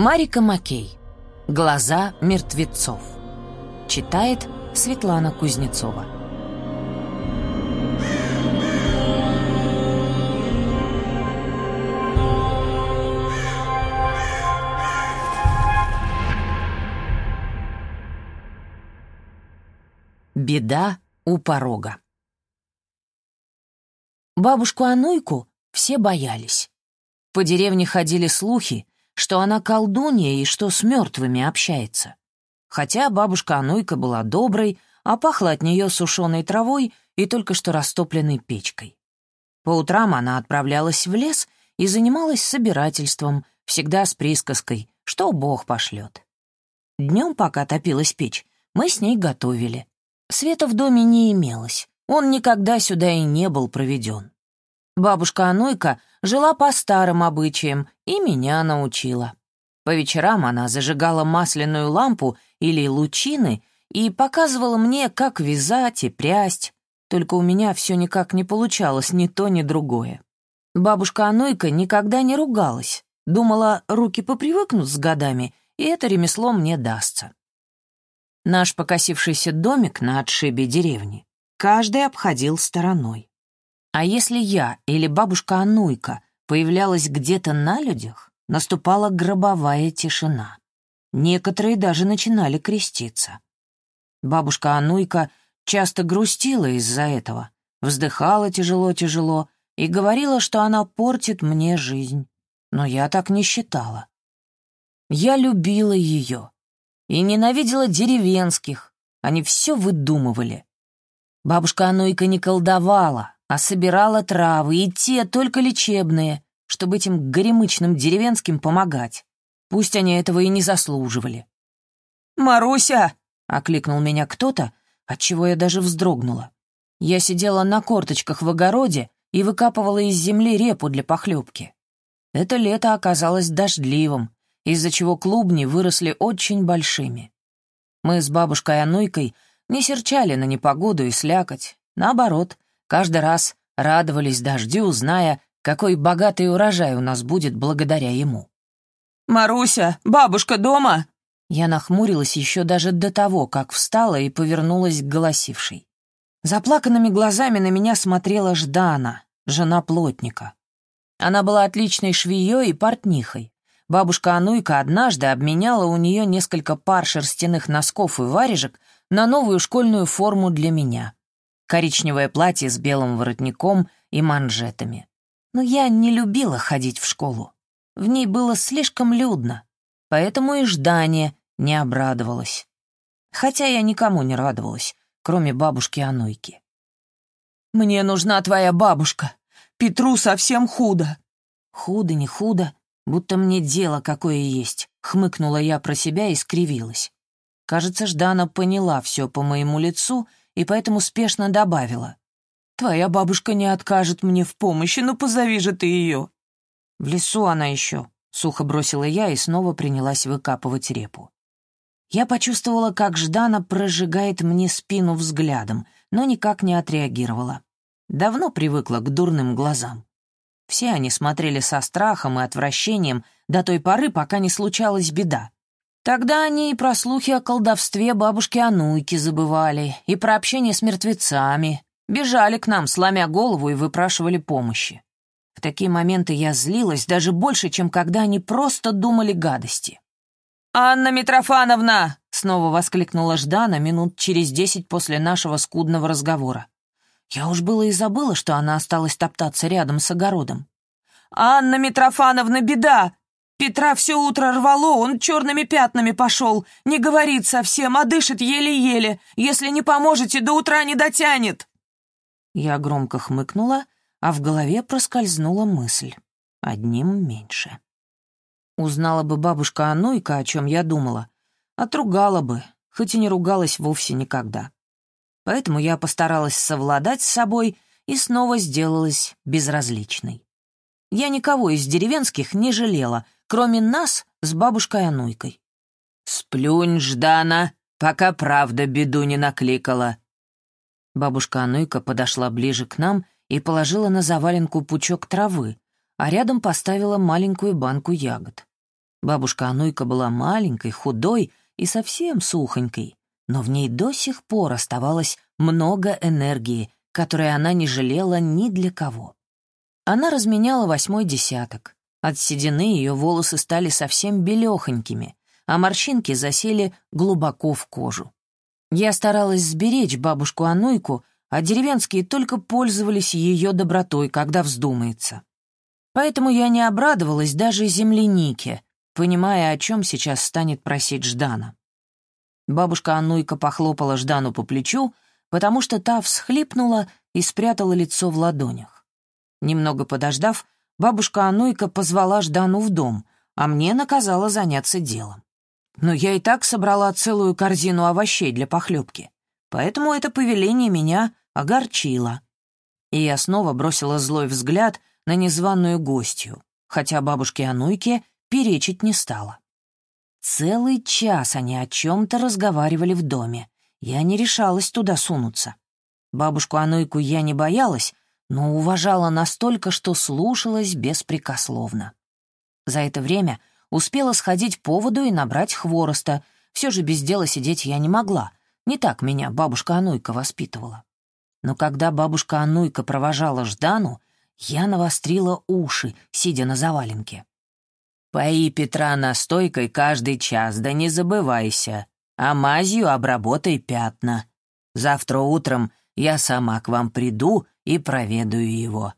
Марика Макей. Глаза мертвецов. Читает Светлана Кузнецова. Беда у порога. Бабушку Ануйку все боялись. По деревне ходили слухи, что она колдунья и что с мертвыми общается. Хотя бабушка Ануйка была доброй, а пахла от нее сушеной травой и только что растопленной печкой. По утрам она отправлялась в лес и занималась собирательством, всегда с присказкой, что Бог пошлет. Днем, пока топилась печь, мы с ней готовили. Света в доме не имелось, он никогда сюда и не был проведен. Бабушка Ануйка жила по старым обычаям и меня научила. По вечерам она зажигала масляную лампу или лучины и показывала мне, как вязать и прясть. Только у меня все никак не получалось ни то, ни другое. Бабушка Ануйка никогда не ругалась. Думала, руки попривыкнут с годами, и это ремесло мне дастся. Наш покосившийся домик на отшибе деревни каждый обходил стороной. А если я или бабушка Ануйка появлялась где-то на людях, наступала гробовая тишина. Некоторые даже начинали креститься. Бабушка Ануйка часто грустила из-за этого, вздыхала тяжело-тяжело и говорила, что она портит мне жизнь. Но я так не считала. Я любила ее и ненавидела деревенских. Они все выдумывали. Бабушка Ануйка не колдовала, а собирала травы, и те только лечебные, чтобы этим горемычным деревенским помогать. Пусть они этого и не заслуживали. «Маруся!» — окликнул меня кто-то, отчего я даже вздрогнула. Я сидела на корточках в огороде и выкапывала из земли репу для похлебки. Это лето оказалось дождливым, из-за чего клубни выросли очень большими. Мы с бабушкой Ануйкой не серчали на непогоду и слякоть, наоборот — Каждый раз радовались дождю, зная, какой богатый урожай у нас будет благодаря ему. «Маруся, бабушка дома?» Я нахмурилась еще даже до того, как встала и повернулась к голосившей. Заплаканными глазами на меня смотрела Ждана, жена плотника. Она была отличной швеей и портнихой. Бабушка Ануйка однажды обменяла у нее несколько пар шерстяных носков и варежек на новую школьную форму для меня коричневое платье с белым воротником и манжетами. Но я не любила ходить в школу. В ней было слишком людно, поэтому и ждание не обрадовалось. Хотя я никому не радовалась, кроме бабушки Ануйки. «Мне нужна твоя бабушка. Петру совсем худо». «Худо, не худо, будто мне дело какое есть», — хмыкнула я про себя и скривилась. Кажется, Ждана поняла все по моему лицу и поэтому спешно добавила. «Твоя бабушка не откажет мне в помощи, ну позови же ты ее». «В лесу она еще», — сухо бросила я и снова принялась выкапывать репу. Я почувствовала, как Ждана прожигает мне спину взглядом, но никак не отреагировала. Давно привыкла к дурным глазам. Все они смотрели со страхом и отвращением до той поры, пока не случалась беда. Тогда они и про слухи о колдовстве бабушки Ануйки забывали, и про общение с мертвецами. Бежали к нам, сломя голову, и выпрашивали помощи. В такие моменты я злилась даже больше, чем когда они просто думали гадости. «Анна Митрофановна!» — снова воскликнула Ждана минут через десять после нашего скудного разговора. Я уж было и забыла, что она осталась топтаться рядом с огородом. «Анна Митрофановна, беда! Петра все утро рвало, он черными пятнами пошел. Не говорит совсем, а дышит еле-еле. Если не поможете, до утра не дотянет. Я громко хмыкнула, а в голове проскользнула мысль. Одним меньше. Узнала бы бабушка Ануйка, о чем я думала. Отругала бы, хоть и не ругалась вовсе никогда. Поэтому я постаралась совладать с собой и снова сделалась безразличной. Я никого из деревенских не жалела — кроме нас с бабушкой Ануйкой. «Сплюнь, Ждана, пока правда беду не накликала». Бабушка Ануйка подошла ближе к нам и положила на заваленку пучок травы, а рядом поставила маленькую банку ягод. Бабушка Ануйка была маленькой, худой и совсем сухонькой, но в ней до сих пор оставалось много энергии, которой она не жалела ни для кого. Она разменяла восьмой десяток. От седины ее волосы стали совсем белехонькими, а морщинки засели глубоко в кожу. Я старалась сберечь бабушку Ануйку, а деревенские только пользовались ее добротой, когда вздумается. Поэтому я не обрадовалась даже землянике, понимая, о чем сейчас станет просить Ждана. Бабушка Аннуйка похлопала Ждану по плечу, потому что та всхлипнула и спрятала лицо в ладонях. Немного подождав, бабушка Аннуйка позвала Ждану в дом, а мне наказала заняться делом. Но я и так собрала целую корзину овощей для похлебки, поэтому это повеление меня огорчило. И я снова бросила злой взгляд на незваную гостью, хотя бабушке Ануйке перечить не стала. Целый час они о чем-то разговаривали в доме. Я не решалась туда сунуться. Бабушку Ануйку я не боялась, но уважала настолько, что слушалась беспрекословно. За это время успела сходить по воду и набрать хвороста. Все же без дела сидеть я не могла. Не так меня бабушка Ануйка воспитывала. Но когда бабушка Ануйка провожала Ждану, я навострила уши, сидя на заваленке. Пои Петра настойкой каждый час, да не забывайся, а мазью обработай пятна. Завтра утром я сама к вам приду и проведаю его».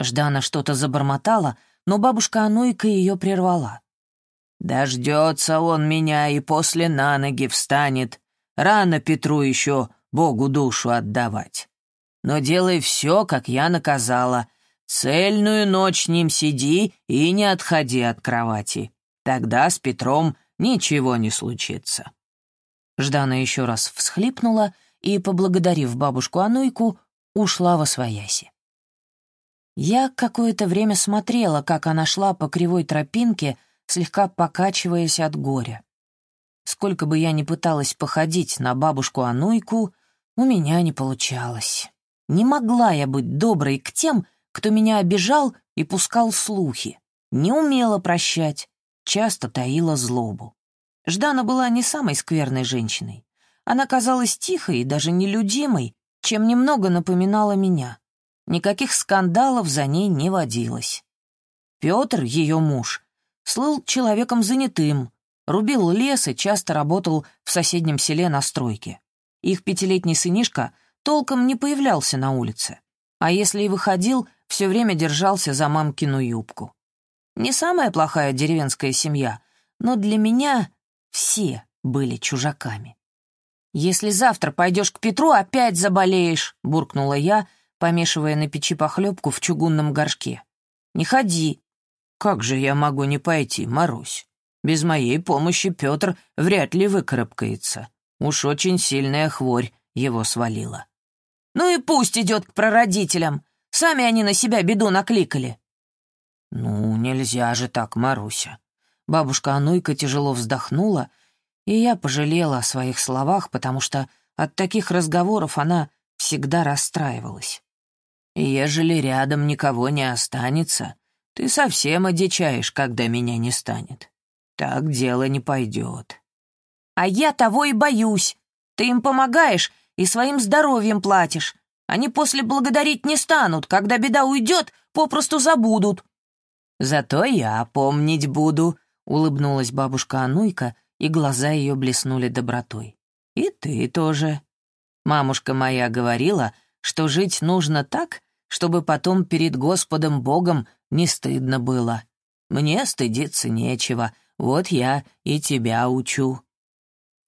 Ждана что-то забормотала, но бабушка Ануйка ее прервала. «Дождется он меня и после на ноги встанет. Рано Петру еще Богу душу отдавать. Но делай все, как я наказала, Цельную ночь ним сиди и не отходи от кровати. Тогда с Петром ничего не случится». Ждана еще раз всхлипнула и, поблагодарив бабушку Ануйку, ушла во свояси. Я какое-то время смотрела, как она шла по кривой тропинке, слегка покачиваясь от горя. Сколько бы я ни пыталась походить на бабушку Ануйку, у меня не получалось. Не могла я быть доброй к тем, кто меня обижал и пускал слухи, не умела прощать, часто таила злобу. Ждана была не самой скверной женщиной. Она казалась тихой и даже нелюдимой, чем немного напоминала меня. Никаких скандалов за ней не водилось. Петр, ее муж, слыл человеком занятым, рубил лес и часто работал в соседнем селе на стройке. Их пятилетний сынишка толком не появлялся на улице, а если и выходил, все время держался за мамкину юбку. Не самая плохая деревенская семья, но для меня все были чужаками. «Если завтра пойдешь к Петру, опять заболеешь», — буркнула я, помешивая на печи похлебку в чугунном горшке. «Не ходи». «Как же я могу не пойти, Марусь? Без моей помощи Петр вряд ли выкарабкается. Уж очень сильная хворь его свалила». «Ну и пусть идет к прародителям. Сами они на себя беду накликали». «Ну, нельзя же так, Маруся». Бабушка Ануйка тяжело вздохнула, и я пожалела о своих словах, потому что от таких разговоров она всегда расстраивалась. «Ежели рядом никого не останется, ты совсем одичаешь, когда меня не станет. Так дело не пойдет». «А я того и боюсь. Ты им помогаешь и своим здоровьем платишь. Они после благодарить не станут, когда беда уйдет, попросту забудут». «Зато я помнить буду», — улыбнулась бабушка Ануйка, и глаза ее блеснули добротой. «И ты тоже. Мамушка моя говорила, что жить нужно так, чтобы потом перед Господом Богом не стыдно было. Мне стыдиться нечего, вот я и тебя учу».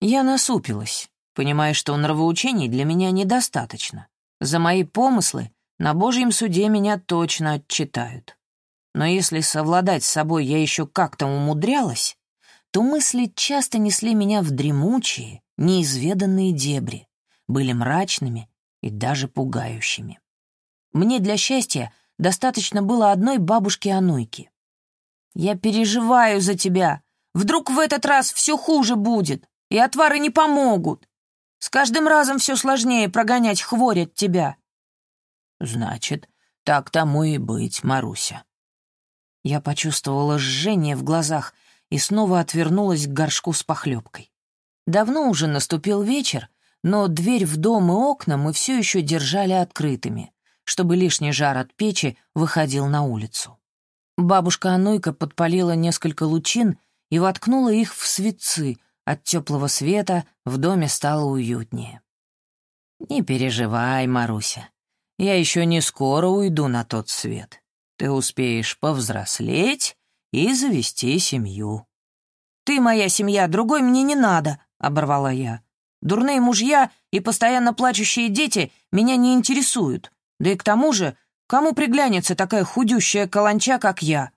Я насупилась, понимая, что нравоучений для меня недостаточно. За мои помыслы на Божьем суде меня точно отчитают. Но если совладать с собой я еще как-то умудрялась, то мысли часто несли меня в дремучие, неизведанные дебри, были мрачными и даже пугающими. Мне для счастья достаточно было одной бабушки-ануйки. «Я переживаю за тебя. Вдруг в этот раз все хуже будет, и отвары не помогут. С каждым разом все сложнее прогонять хворь от тебя». «Значит, так тому и быть, Маруся». Я почувствовала жжение в глазах и снова отвернулась к горшку с похлебкой. Давно уже наступил вечер, но дверь в дом и окна мы все еще держали открытыми, чтобы лишний жар от печи выходил на улицу. Бабушка Ануйка подпалила несколько лучин и воткнула их в светцы. От теплого света в доме стало уютнее. «Не переживай, Маруся, я еще не скоро уйду на тот свет. Ты успеешь повзрослеть и завести семью». «Ты моя семья, другой мне не надо», — оборвала я. «Дурные мужья и постоянно плачущие дети меня не интересуют. Да и к тому же, кому приглянется такая худющая каланча, как я?»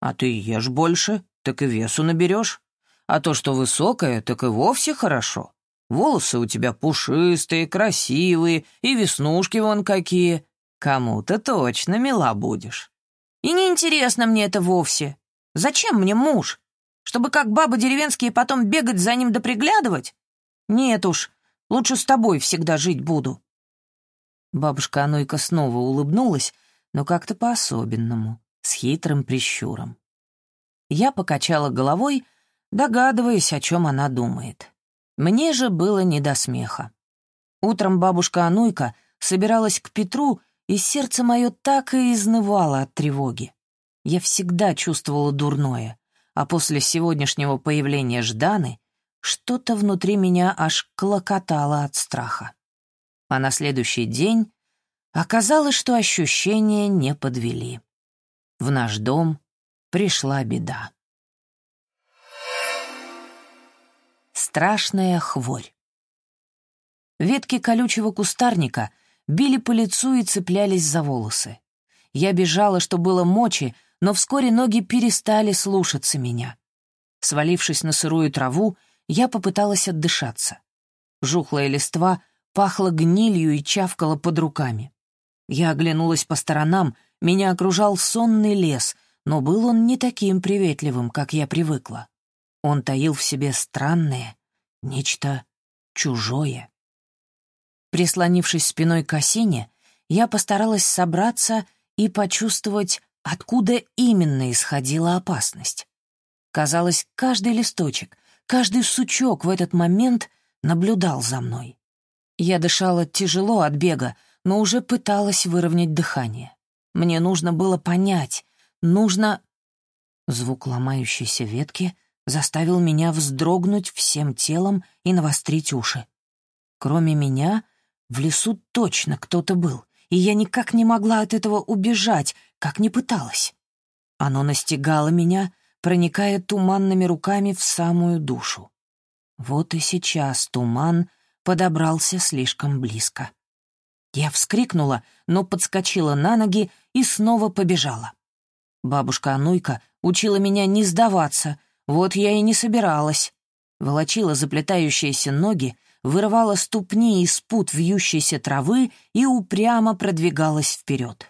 «А ты ешь больше, так и весу наберешь. А то, что высокая, так и вовсе хорошо. Волосы у тебя пушистые, красивые, и веснушки вон какие. Кому-то точно мила будешь». «И неинтересно мне это вовсе. Зачем мне муж? Чтобы как бабы деревенские потом бегать за ним да приглядывать? Нет уж, лучше с тобой всегда жить буду». Бабушка Анойка снова улыбнулась, но как-то по-особенному, с хитрым прищуром. Я покачала головой, догадываясь, о чем она думает. Мне же было не до смеха. Утром бабушка Ануйка собиралась к Петру, и сердце мое так и изнывало от тревоги. Я всегда чувствовала дурное, а после сегодняшнего появления Жданы что-то внутри меня аж клокотало от страха. А на следующий день оказалось, что ощущения не подвели. В наш дом пришла беда. Страшная хворь. Ветки колючего кустарника били по лицу и цеплялись за волосы. Я бежала, что было мочи, но вскоре ноги перестали слушаться меня. Свалившись на сырую траву, я попыталась отдышаться. Жухлая листва пахла гнилью и чавкала под руками. Я оглянулась по сторонам, меня окружал сонный лес, но был он не таким приветливым, как я привыкла. Он таил в себе странное, нечто чужое. Прислонившись спиной к осине, я постаралась собраться и почувствовать, откуда именно исходила опасность. Казалось, каждый листочек, каждый сучок в этот момент наблюдал за мной. Я дышала тяжело от бега, но уже пыталась выровнять дыхание. Мне нужно было понять, нужно... Звук ломающейся ветки заставил меня вздрогнуть всем телом и навострить уши. Кроме меня, в лесу точно кто-то был, и я никак не могла от этого убежать, как не пыталась. Оно настигало меня, проникая туманными руками в самую душу. Вот и сейчас туман подобрался слишком близко. Я вскрикнула, но подскочила на ноги и снова побежала. Бабушка Ануйка учила меня не сдаваться, вот я и не собиралась. Волочила заплетающиеся ноги, вырывала ступни из пут вьющейся травы и упрямо продвигалась вперед.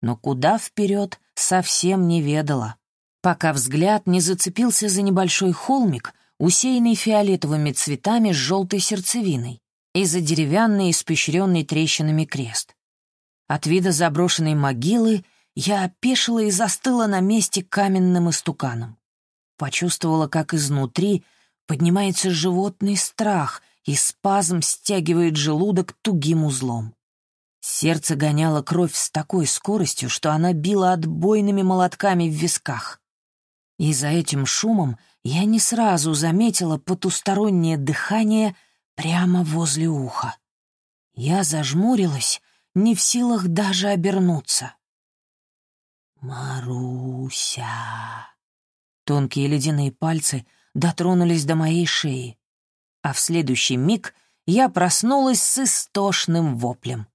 Но куда вперед, совсем не ведала, пока взгляд не зацепился за небольшой холмик, усеянный фиолетовыми цветами с желтой сердцевиной, и за деревянный, испещренный трещинами крест. От вида заброшенной могилы я опешила и застыла на месте каменным истуканом. Почувствовала, как изнутри поднимается животный страх, и спазм стягивает желудок тугим узлом. Сердце гоняло кровь с такой скоростью, что она била отбойными молотками в висках. И за этим шумом я не сразу заметила потустороннее дыхание прямо возле уха. Я зажмурилась, не в силах даже обернуться. «Маруся!» Тонкие ледяные пальцы дотронулись до моей шеи, а в следующий миг я проснулась с истошным воплем.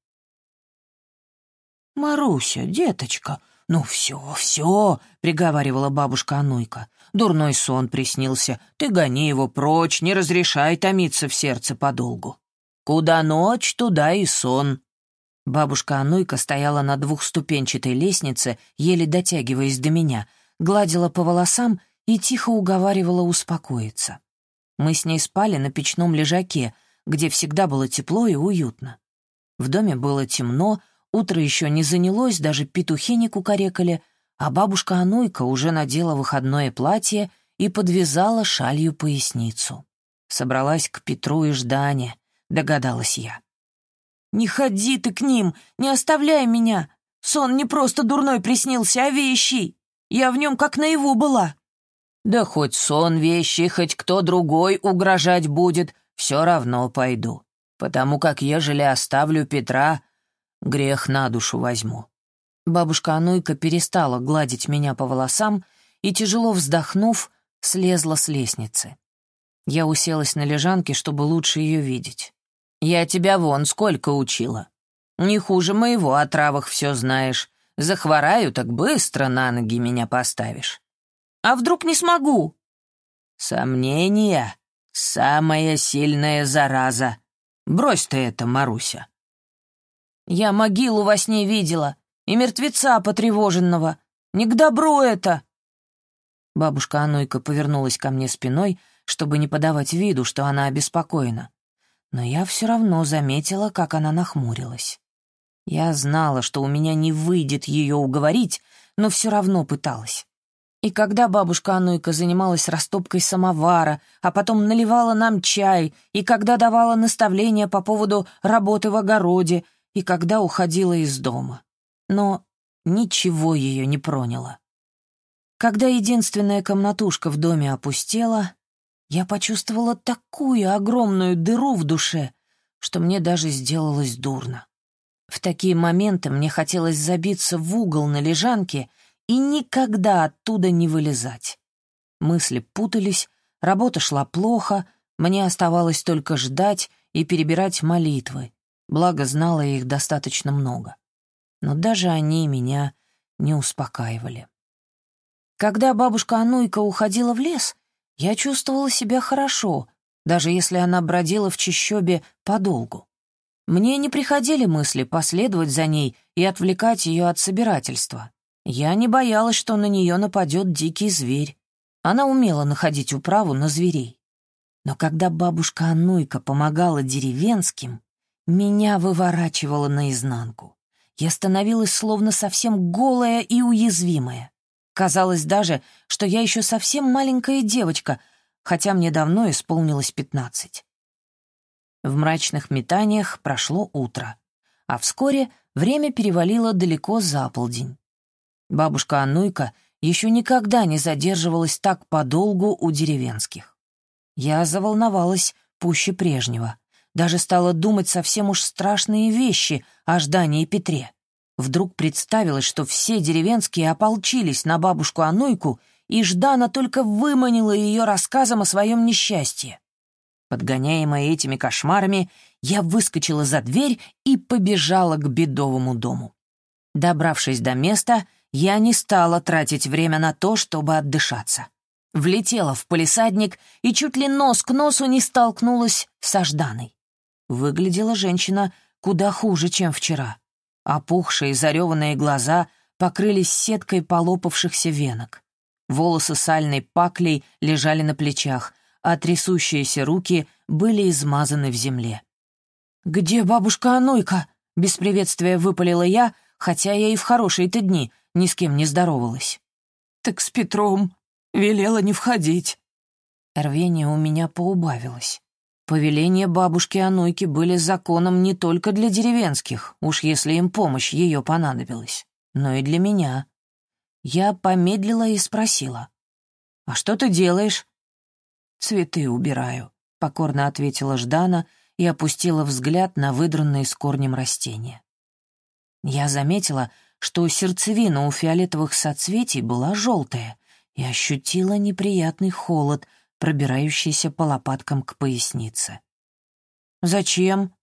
«Маруся, деточка, ну все, все!» — приговаривала бабушка Ануйка. Дурной сон приснился. Ты гони его прочь, не разрешай томиться в сердце подолгу. Куда ночь, туда и сон. Бабушка Ануйка стояла на двухступенчатой лестнице, еле дотягиваясь до меня, гладила по волосам и тихо уговаривала успокоиться. Мы с ней спали на печном лежаке, где всегда было тепло и уютно. В доме было темно, утро еще не занялось, даже петухи не кукарекали, а бабушка Ануйка уже надела выходное платье и подвязала шалью поясницу. Собралась к Петру и Ждане, догадалась я. «Не ходи ты к ним, не оставляй меня. Сон не просто дурной приснился, а вещий. Я в нем как наяву была». «Да хоть сон вещи, хоть кто другой угрожать будет, все равно пойду. Потому как ежели оставлю Петра, грех на душу возьму». Бабушка Ануйка перестала гладить меня по волосам и, тяжело вздохнув, слезла с лестницы. Я уселась на лежанке, чтобы лучше ее видеть. «Я тебя вон сколько учила. Не хуже моего о травах все знаешь. Захвораю, так быстро на ноги меня поставишь». «А вдруг не смогу?» «Сомнения — самая сильная зараза. Брось ты это, Маруся». «Я могилу во сне видела и мертвеца потревоженного. Не к добру это!» Бабушка Ануйка повернулась ко мне спиной, чтобы не подавать виду, что она обеспокоена. Но я все равно заметила, как она нахмурилась. Я знала, что у меня не выйдет ее уговорить, но все равно пыталась. И когда бабушка Ануйка занималась растопкой самовара, а потом наливала нам чай, и когда давала наставления по поводу работы в огороде, и когда уходила из дома. Но ничего ее не проняло. Когда единственная комнатушка в доме опустела, я почувствовала такую огромную дыру в душе, что мне даже сделалось дурно. В такие моменты мне хотелось забиться в угол на лежанке и никогда оттуда не вылезать. Мысли путались, работа шла плохо, мне оставалось только ждать и перебирать молитвы, благо знала их достаточно много. Но даже они меня не успокаивали. Когда бабушка Ануйка уходила в лес, я чувствовала себя хорошо, даже если она бродила в чащобе подолгу. Мне не приходили мысли последовать за ней и отвлекать ее от собирательства. Я не боялась, что на нее нападет дикий зверь. Она умела находить управу на зверей. Но когда бабушка Ануйка помогала деревенским, меня выворачивало наизнанку. Я становилась словно совсем голая и уязвимая. Казалось даже, что я еще совсем маленькая девочка, хотя мне давно исполнилось пятнадцать. В мрачных метаниях прошло утро, а вскоре время перевалило далеко за полдень. Бабушка Ануйка еще никогда не задерживалась так подолгу у деревенских. Я заволновалась пуще прежнего, даже стала думать совсем уж страшные вещи о Ждании Петре. Вдруг представилось, что все деревенские ополчились на бабушку Ануйку, и Ждана только выманила ее рассказом о своем несчастье. Подгоняемая этими кошмарами, я выскочила за дверь и побежала к бедовому дому. Добравшись до места, я не стала тратить время на то, чтобы отдышаться. Влетела в полисадник и чуть ли нос к носу не столкнулась со Жданой. Выглядела женщина куда хуже, чем вчера. Опухшие, зареванные глаза покрылись сеткой полопавшихся венок. Волосы сальной паклей лежали на плечах, а трясущиеся руки были измазаны в земле. «Где бабушка Ануйка?» — без приветствия выпалила я, хотя я и в хорошие-то дни ни с кем не здоровалась. «Так с Петром. Велела не входить». Рвение у меня поубавилось. Повеления бабушки Ануйки были законом не только для деревенских, уж если им помощь ее понадобилась, но и для меня. Я помедлила и спросила. «А что ты делаешь?» «Цветы убираю», — покорно ответила Ждана и опустила взгляд на выдранные с корнем растения. Я заметила, что сердцевина у фиолетовых соцветий была желтая и ощутила неприятный холод, пробирающийся по лопаткам к пояснице. «Зачем?»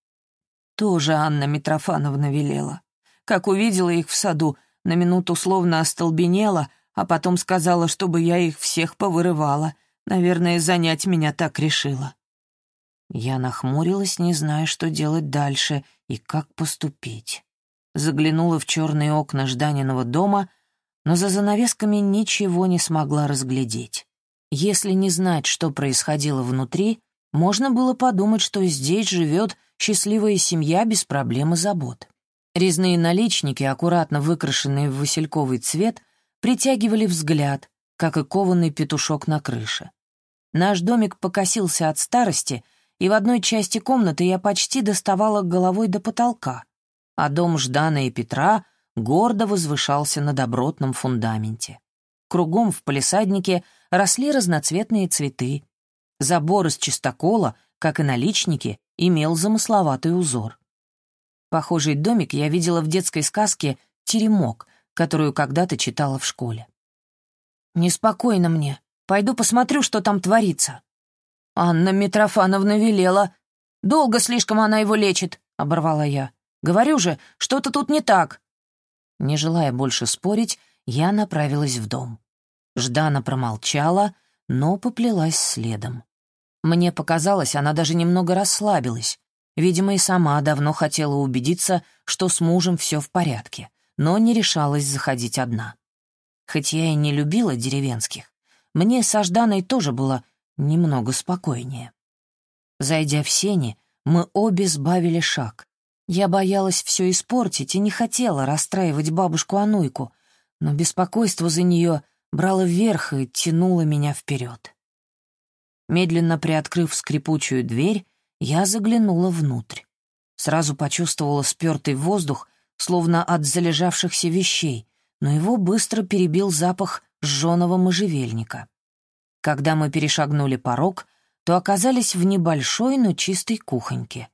Тоже Анна Митрофановна велела. Как увидела их в саду, на минуту словно остолбенела, а потом сказала, чтобы я их всех повырывала. Наверное, занять меня так решила. Я нахмурилась, не зная, что делать дальше и как поступить. Заглянула в черные окна Жданиного дома, но за занавесками ничего не смогла разглядеть. Если не знать, что происходило внутри, можно было подумать, что здесь живет счастливая семья без проблем и забот. Резные наличники, аккуратно выкрашенные в васильковый цвет, притягивали взгляд, как и кованный петушок на крыше. Наш домик покосился от старости, и в одной части комнаты я почти доставала головой до потолка, а дом Ждана и Петра гордо возвышался на добротном фундаменте. Кругом в палисаднике росли разноцветные цветы. Забор из чистокола, как и наличники, имел замысловатый узор. Похожий домик я видела в детской сказке «Теремок», которую когда-то читала в школе. «Неспокойно мне. Пойду посмотрю, что там творится». «Анна Митрофановна велела. Долго слишком она его лечит», — оборвала я. «Говорю же, что-то тут не так». Не желая больше спорить, я направилась в дом. Ждана промолчала, но поплелась следом. Мне показалось, она даже немного расслабилась. Видимо, и сама давно хотела убедиться, что с мужем все в порядке, но не решалась заходить одна. Хоть я и не любила деревенских, мне со Жданой тоже было немного спокойнее. Зайдя в сени, мы обе сбавили шаг. Я боялась все испортить и не хотела расстраивать бабушку Ануйку, но беспокойство за нее брало вверх и тянуло меня вперед. Медленно приоткрыв скрипучую дверь, я заглянула внутрь. Сразу почувствовала спёртый воздух, словно от залежавшихся вещей, но его быстро перебил запах жженого можжевельника. Когда мы перешагнули порог, то оказались в небольшой, но чистой кухоньке.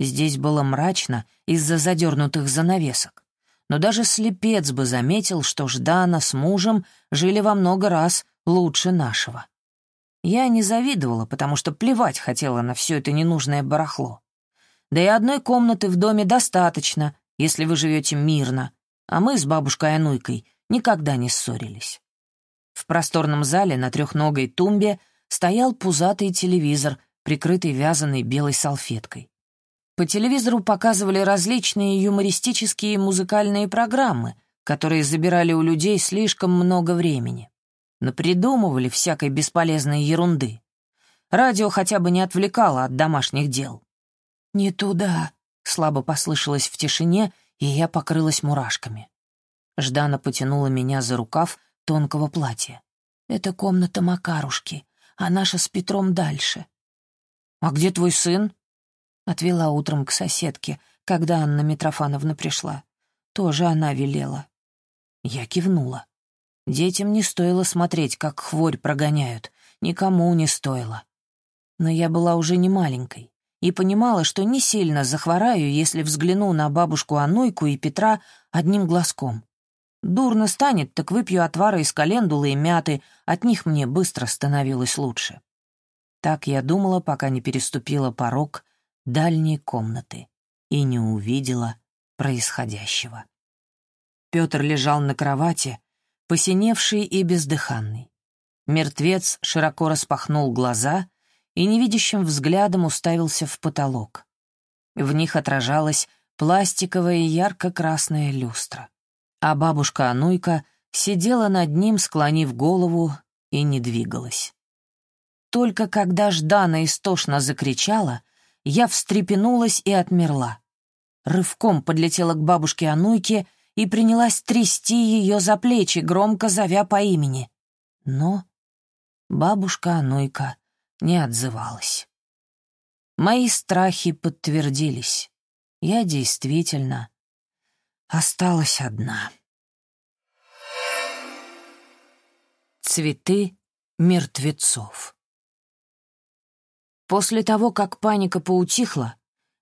Здесь было мрачно из-за задернутых занавесок. Но даже слепец бы заметил, что Ждана с мужем жили во много раз лучше нашего. Я не завидовала, потому что плевать хотела на все это ненужное барахло. Да и одной комнаты в доме достаточно, если вы живете мирно, а мы с бабушкой Ануйкой никогда не ссорились. В просторном зале на трехногой тумбе стоял пузатый телевизор, прикрытый вязаной белой салфеткой. По телевизору показывали различные юмористические музыкальные программы, которые забирали у людей слишком много времени напридумывали всякой бесполезной ерунды. Радио хотя бы не отвлекало от домашних дел. «Не туда», — слабо послышалось в тишине, и я покрылась мурашками. Ждана потянула меня за рукав тонкого платья. «Это комната Макарушки, а наша с Петром дальше». «А где твой сын?» Отвела утром к соседке, когда Анна Митрофановна пришла. Тоже она велела. Я кивнула. Детям не стоило смотреть, как хворь прогоняют. Никому не стоило. Но я была уже не маленькой и понимала, что не сильно захвораю, если взгляну на бабушку Ануйку и Петра одним глазком. Дурно станет, так выпью отвара из календулы и мяты, от них мне быстро становилось лучше. Так я думала, пока не переступила порог дальней комнаты и не увидела происходящего. Петр лежал на кровати, посиневший и бездыханный. Мертвец широко распахнул глаза и невидящим взглядом уставился в потолок. В них отражалась пластиковая ярко-красная люстра. А бабушка Ануйка сидела над ним, склонив голову, и не двигалась. Только когда Ждана истошно закричала, я встрепенулась и отмерла. Рывком подлетела к бабушке Ануйке и принялась трясти ее за плечи, громко зовя по имени. Но бабушка Ануйка не отзывалась. Мои страхи подтвердились. Я действительно осталась одна. Цветы мертвецов. После того, как паника поутихла,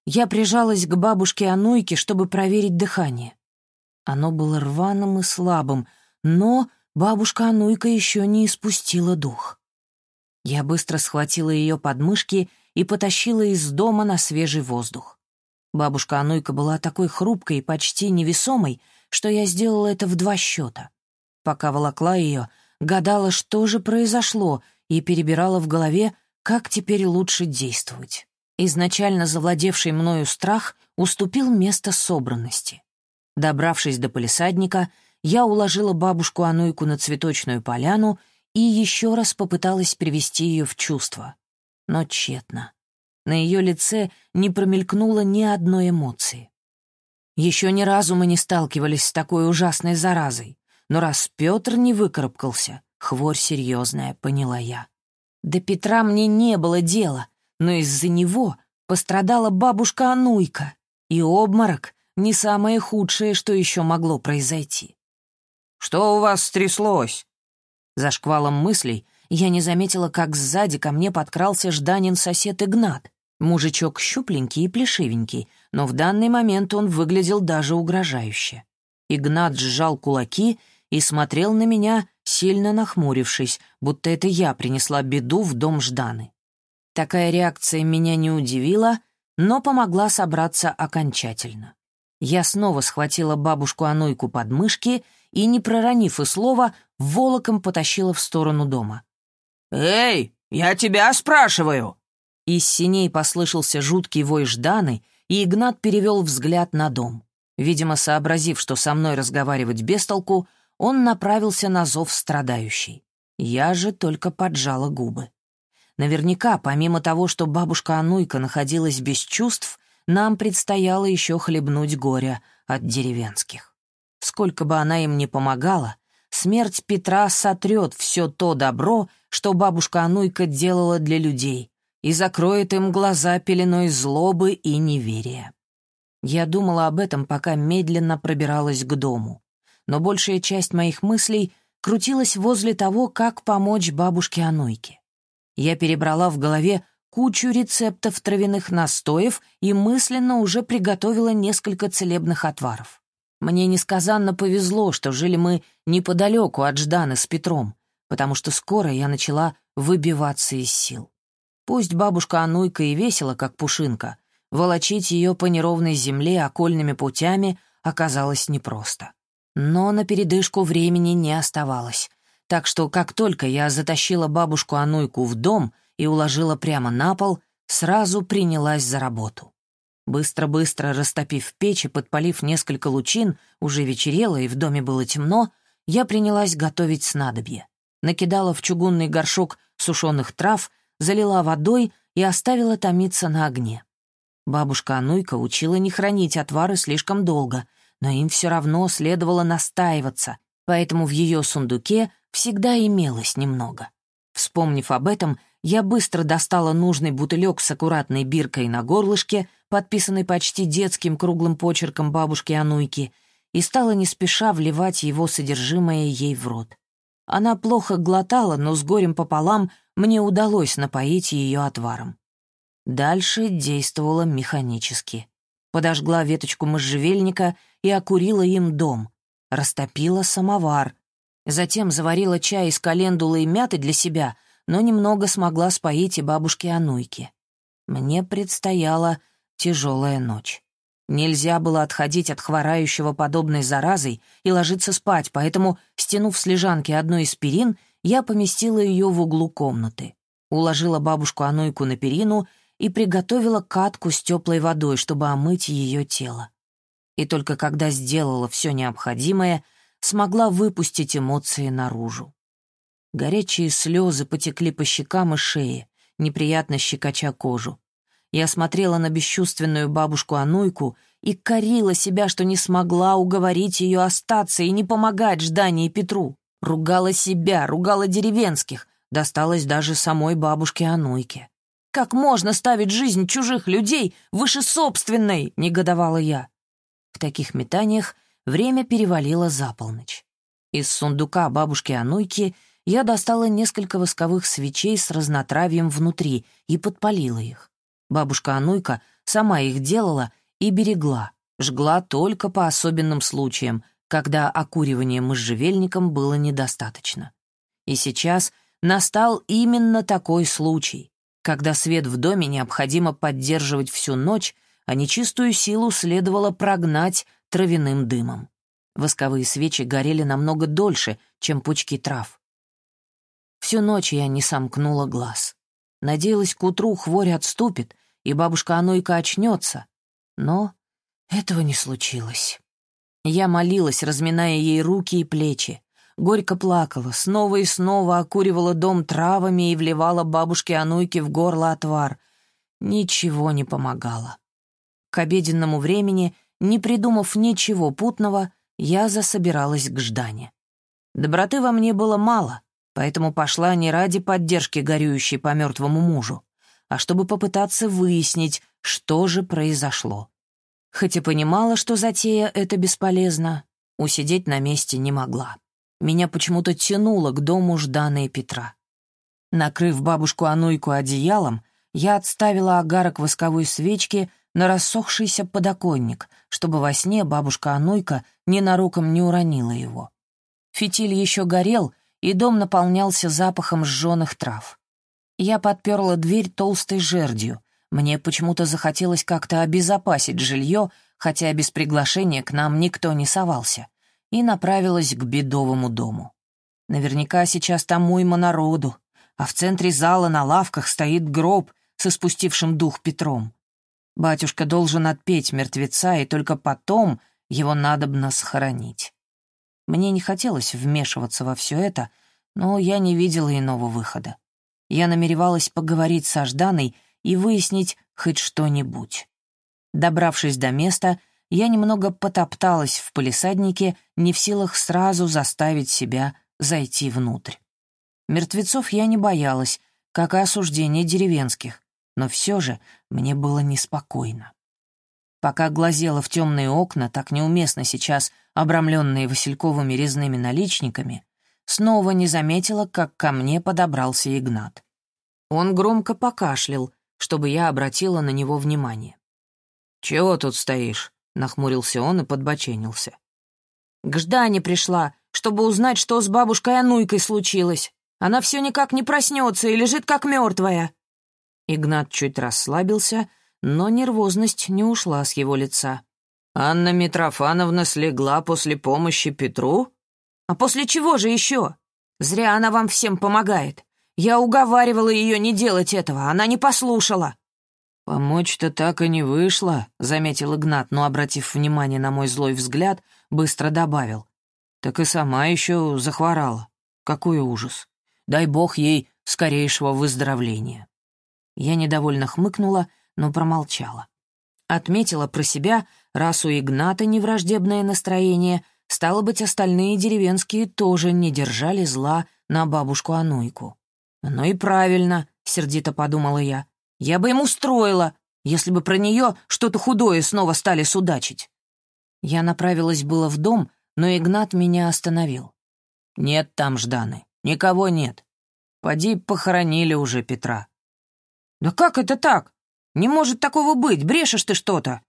я прижалась к бабушке Ануйке, чтобы проверить дыхание. Оно было рваным и слабым, но бабушка Ануйка еще не испустила дух. Я быстро схватила ее подмышки и потащила из дома на свежий воздух. Бабушка Ануйка была такой хрупкой и почти невесомой, что я сделала это в два счета. Пока волокла ее, гадала, что же произошло, и перебирала в голове, как теперь лучше действовать. Изначально завладевший мною страх уступил место собранности. Добравшись до полисадника, я уложила бабушку Ануйку на цветочную поляну и еще раз попыталась привести ее в чувство. Но тщетно. На ее лице не промелькнуло ни одной эмоции. Еще ни разу мы не сталкивались с такой ужасной заразой, но раз Петр не выкарабкался, хворь серьезная, поняла я. До Петра мне не было дела, но из-за него пострадала бабушка Ануйка, и обморок — не самое худшее, что еще могло произойти. «Что у вас стряслось?» За шквалом мыслей я не заметила, как сзади ко мне подкрался Жданин сосед Игнат. Мужичок щупленький и плешивенький, но в данный момент он выглядел даже угрожающе. Игнат сжал кулаки и смотрел на меня, сильно нахмурившись, будто это я принесла беду в дом Жданы. Такая реакция меня не удивила, но помогла собраться окончательно. Я снова схватила бабушку Ануйку под мышки и, не проронив и слова, волоком потащила в сторону дома. «Эй, я тебя спрашиваю!» Из синей послышался жуткий вой Жданы, и Игнат перевел взгляд на дом. Видимо, сообразив, что со мной разговаривать без толку, он направился на зов страдающей. Я же только поджала губы. Наверняка, помимо того, что бабушка Ануйка находилась без чувств, нам предстояло еще хлебнуть горя от деревенских. Сколько бы она им ни помогала, смерть Петра сотрет все то добро, что бабушка Ануйка делала для людей, и закроет им глаза пеленой злобы и неверия. Я думала об этом, пока медленно пробиралась к дому. Но большая часть моих мыслей крутилась возле того, как помочь бабушке Ануйке. Я перебрала в голове кучу рецептов травяных настоев и мысленно уже приготовила несколько целебных отваров. Мне несказанно повезло, что жили мы неподалеку от Жданы с Петром, потому что скоро я начала выбиваться из сил. Пусть бабушка Ануйка и весела, как пушинка, волочить ее по неровной земле окольными путями оказалось непросто. Но на передышку времени не оставалось, так что как только я затащила бабушку Ануйку в дом и уложила прямо на пол, сразу принялась за работу. Быстро-быстро растопив печь и подпалив несколько лучин, уже вечерело и в доме было темно, я принялась готовить снадобье. Накидала в чугунный горшок сушеных трав залила водой и оставила томиться на огне. Бабушка Ануйка учила не хранить отвары слишком долго, но им все равно следовало настаиваться, поэтому в ее сундуке всегда имелось немного. Вспомнив об этом, я быстро достала нужный бутылек с аккуратной биркой на горлышке, подписанный почти детским круглым почерком бабушки Ануйки, и стала не спеша вливать его содержимое ей в рот. Она плохо глотала, но с горем пополам мне удалось напоить ее отваром. Дальше действовала механически. Подожгла веточку можжевельника и окурила им дом. Растопила самовар. Затем заварила чай из календулы и мяты для себя, но немного смогла споить и бабушке Ануйке. Мне предстояла тяжелая ночь. Нельзя было отходить от хворающего подобной заразой и ложиться спать, поэтому, стянув с лежанки одну из перин, я поместила ее в углу комнаты, уложила бабушку Ануйку на перину и приготовила катку с теплой водой, чтобы омыть ее тело. И только когда сделала все необходимое, смогла выпустить эмоции наружу. Горячие слезы потекли по щекам и шее, неприятно щекоча кожу. Я смотрела на бесчувственную бабушку Ануйку и корила себя, что не смогла уговорить ее остаться и не помогать Ждане Петру. Ругала себя, ругала деревенских, досталось даже самой бабушке Ануйке. «Как можно ставить жизнь чужих людей выше собственной?» — негодовала я. В таких метаниях время перевалило за полночь. Из сундука бабушки Ануйки я достала несколько восковых свечей с разнотравьем внутри и подпалила их. Бабушка Ануйка сама их делала и берегла, жгла только по особенным случаям, когда окуривания можжевельником было недостаточно. И сейчас настал именно такой случай, когда свет в доме необходимо поддерживать всю ночь, а нечистую силу следовало прогнать травяным дымом. Восковые свечи горели намного дольше, чем пучки трав. Всю ночь я не сомкнула глаз. Надеялась, к утру хворь отступит, и бабушка Анойка очнется. Но этого не случилось. Я молилась, разминая ей руки и плечи. Горько плакала, снова и снова окуривала дом травами и вливала бабушке Ануйке в горло отвар. Ничего не помогало. К обеденному времени, не придумав ничего путного, я засобиралась к Ждане. Доброты во мне было мало, поэтому пошла не ради поддержки горюющей по мертвому мужу, а чтобы попытаться выяснить, что же произошло. Хоть и понимала, что затея это бесполезно, усидеть на месте не могла. Меня почему-то тянуло к дому Ждана и Петра. Накрыв бабушку Ануйку одеялом, я отставила агарок восковой свечки на рассохшийся подоконник, чтобы во сне бабушка Ануйка ненароком не уронила его. Фитиль еще горел, и дом наполнялся запахом сжёных трав. Я подперла дверь толстой жердью. Мне почему-то захотелось как-то обезопасить жилье, хотя без приглашения к нам никто не совался, и направилась к бедовому дому. Наверняка сейчас там уйма народу, а в центре зала на лавках стоит гроб со спустившим дух Петром. Батюшка должен отпеть мертвеца, и только потом его надобно схоронить. Мне не хотелось вмешиваться во все это, но я не видела иного выхода. Я намеревалась поговорить со Жданой и выяснить хоть что-нибудь. Добравшись до места, я немного потопталась в полисаднике, не в силах сразу заставить себя зайти внутрь. Мертвецов я не боялась, как и осуждения деревенских, но все же мне было неспокойно. Пока глазела в темные окна, так неуместно сейчас обрамленные васильковыми резными наличниками, снова не заметила, как ко мне подобрался Игнат. Он громко покашлял, чтобы я обратила на него внимание. «Чего тут стоишь?» — нахмурился он и подбоченился. «К Ждане пришла, чтобы узнать, что с бабушкой Ануйкой случилось. Она все никак не проснется и лежит как мертвая». Игнат чуть расслабился, но нервозность не ушла с его лица. «Анна Митрофановна слегла после помощи Петру?» «А после чего же еще? Зря она вам всем помогает. Я уговаривала ее не делать этого, она не послушала». «Помочь-то так и не вышло», — заметил Игнат, но, обратив внимание на мой злой взгляд, быстро добавил. «Так и сама еще захворала. Какой ужас. Дай бог ей скорейшего выздоровления». Я недовольно хмыкнула, но промолчала. Отметила про себя, раз у Игната невраждебное настроение, стало быть, остальные деревенские тоже не держали зла на бабушку Ануйку. «Ну и правильно», — сердито подумала я. «Я бы им устроила, если бы про нее что-то худое снова стали судачить». Я направилась было в дом, но Игнат меня остановил. «Нет там Жданы, никого нет. Поди похоронили уже Петра». «Да как это так? Не может такого быть, брешешь ты что-то».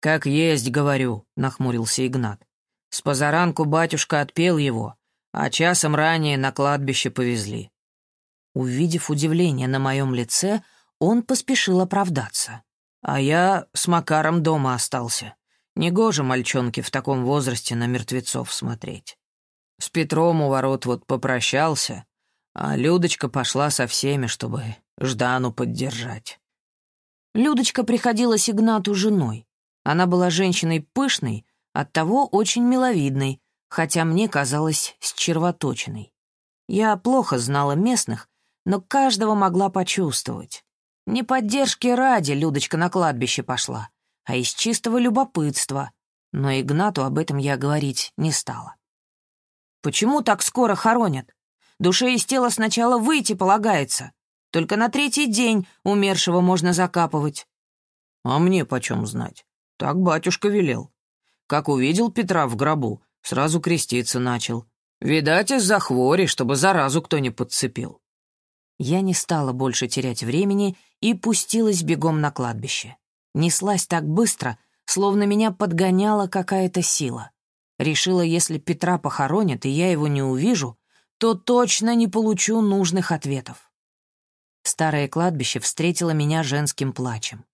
«Как есть, говорю», — нахмурился Игнат. «С позаранку батюшка отпел его, а часом ранее на кладбище повезли». Увидев удивление на моем лице, он поспешил оправдаться. А я с Макаром дома остался. Негоже мальчонке в таком возрасте на мертвецов смотреть. С Петром у ворот вот попрощался, а Людочка пошла со всеми, чтобы Ждану поддержать. Людочка приходилась Игнату женой. Она была женщиной пышной, оттого очень миловидной, хотя мне казалось с червоточиной. Я плохо знала местных, но каждого могла почувствовать. Не поддержки ради Людочка на кладбище пошла, а из чистого любопытства, но Игнату об этом я говорить не стала. «Почему так скоро хоронят? Душе из тела сначала выйти полагается. Только на третий день умершего можно закапывать». «А мне почем знать? Так батюшка велел. Как увидел Петра в гробу, сразу креститься начал. Видать, из-за хвори, чтобы заразу кто не подцепил». Я не стала больше терять времени и пустилась бегом на кладбище. Неслась так быстро, словно меня подгоняла какая-то сила. Решила, если Петра похоронят, и я его не увижу, то точно не получу нужных ответов. Старое кладбище встретило меня женским плачем.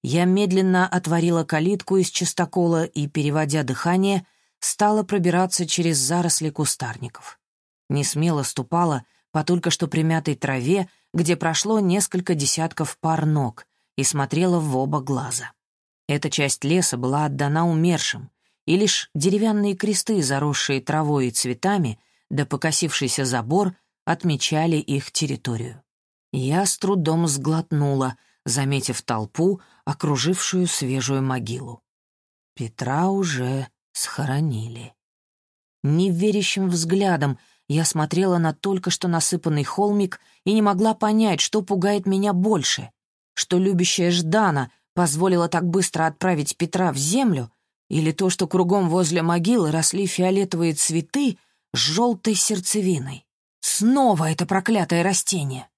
Я медленно отворила калитку из чистокола и, переводя дыхание, стала пробираться через заросли кустарников. Не смело ступала по только что примятой траве, где прошло несколько десятков пар ног, и смотрела в оба глаза. Эта часть леса была отдана умершим, и лишь деревянные кресты, заросшие травой и цветами, да покосившийся забор отмечали их территорию. Я с трудом сглотнула, заметив толпу, окружившую свежую могилу. Петра уже схоронили. Неверящим взглядом я смотрела на только что насыпанный холмик и не могла понять, что пугает меня больше. Что любящая Ждана позволила так быстро отправить Петра в землю, или то, что кругом возле могилы росли фиолетовые цветы с желтой сердцевиной. Снова это проклятое растение.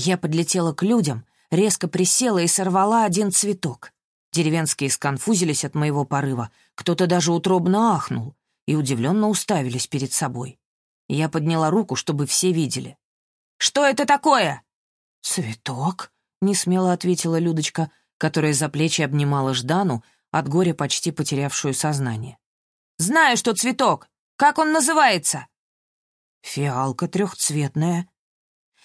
Я подлетела к людям, резко присела и сорвала один цветок. Деревенские сконфузились от моего порыва, кто-то даже утробно ахнул и удивленно уставились перед собой. Я подняла руку, чтобы все видели. «Что это такое?» «Цветок», — несмело ответила Людочка, которая за плечи обнимала Ждану, от горя почти потерявшую сознание. «Знаю, что цветок. Как он называется?» «Фиалка трехцветная».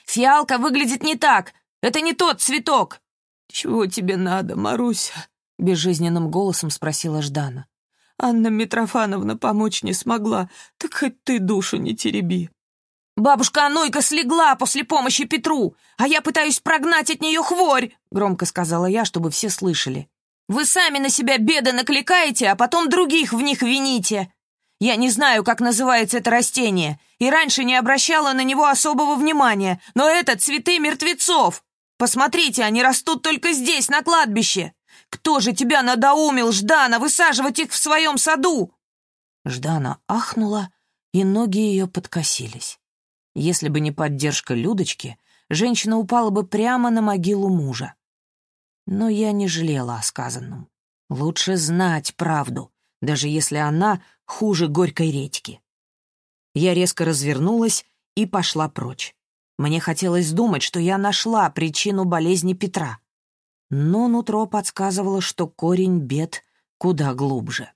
«Фиалка выглядит не так. Это не тот цветок». «Чего тебе надо, Маруся?» — безжизненным голосом спросила Ждана. Анна Митрофановна помочь не смогла, так хоть ты душу не тереби». «Бабушка Анойка слегла после помощи Петру, а я пытаюсь прогнать от нее хворь», — громко сказала я, чтобы все слышали. «Вы сами на себя беды накликаете, а потом других в них вините. Я не знаю, как называется это растение, и раньше не обращала на него особого внимания, но это цветы мертвецов. Посмотрите, они растут только здесь, на кладбище. Кто же тебя надоумил, Ждана, высаживать их в своем саду?» Ждана ахнула, и ноги ее подкосились. Если бы не поддержка Людочки, женщина упала бы прямо на могилу мужа. Но я не жалела о сказанном. Лучше знать правду, даже если она хуже горькой редьки. Я резко развернулась и пошла прочь. Мне хотелось думать, что я нашла причину болезни Петра но нутро подсказывало, что корень бед куда глубже.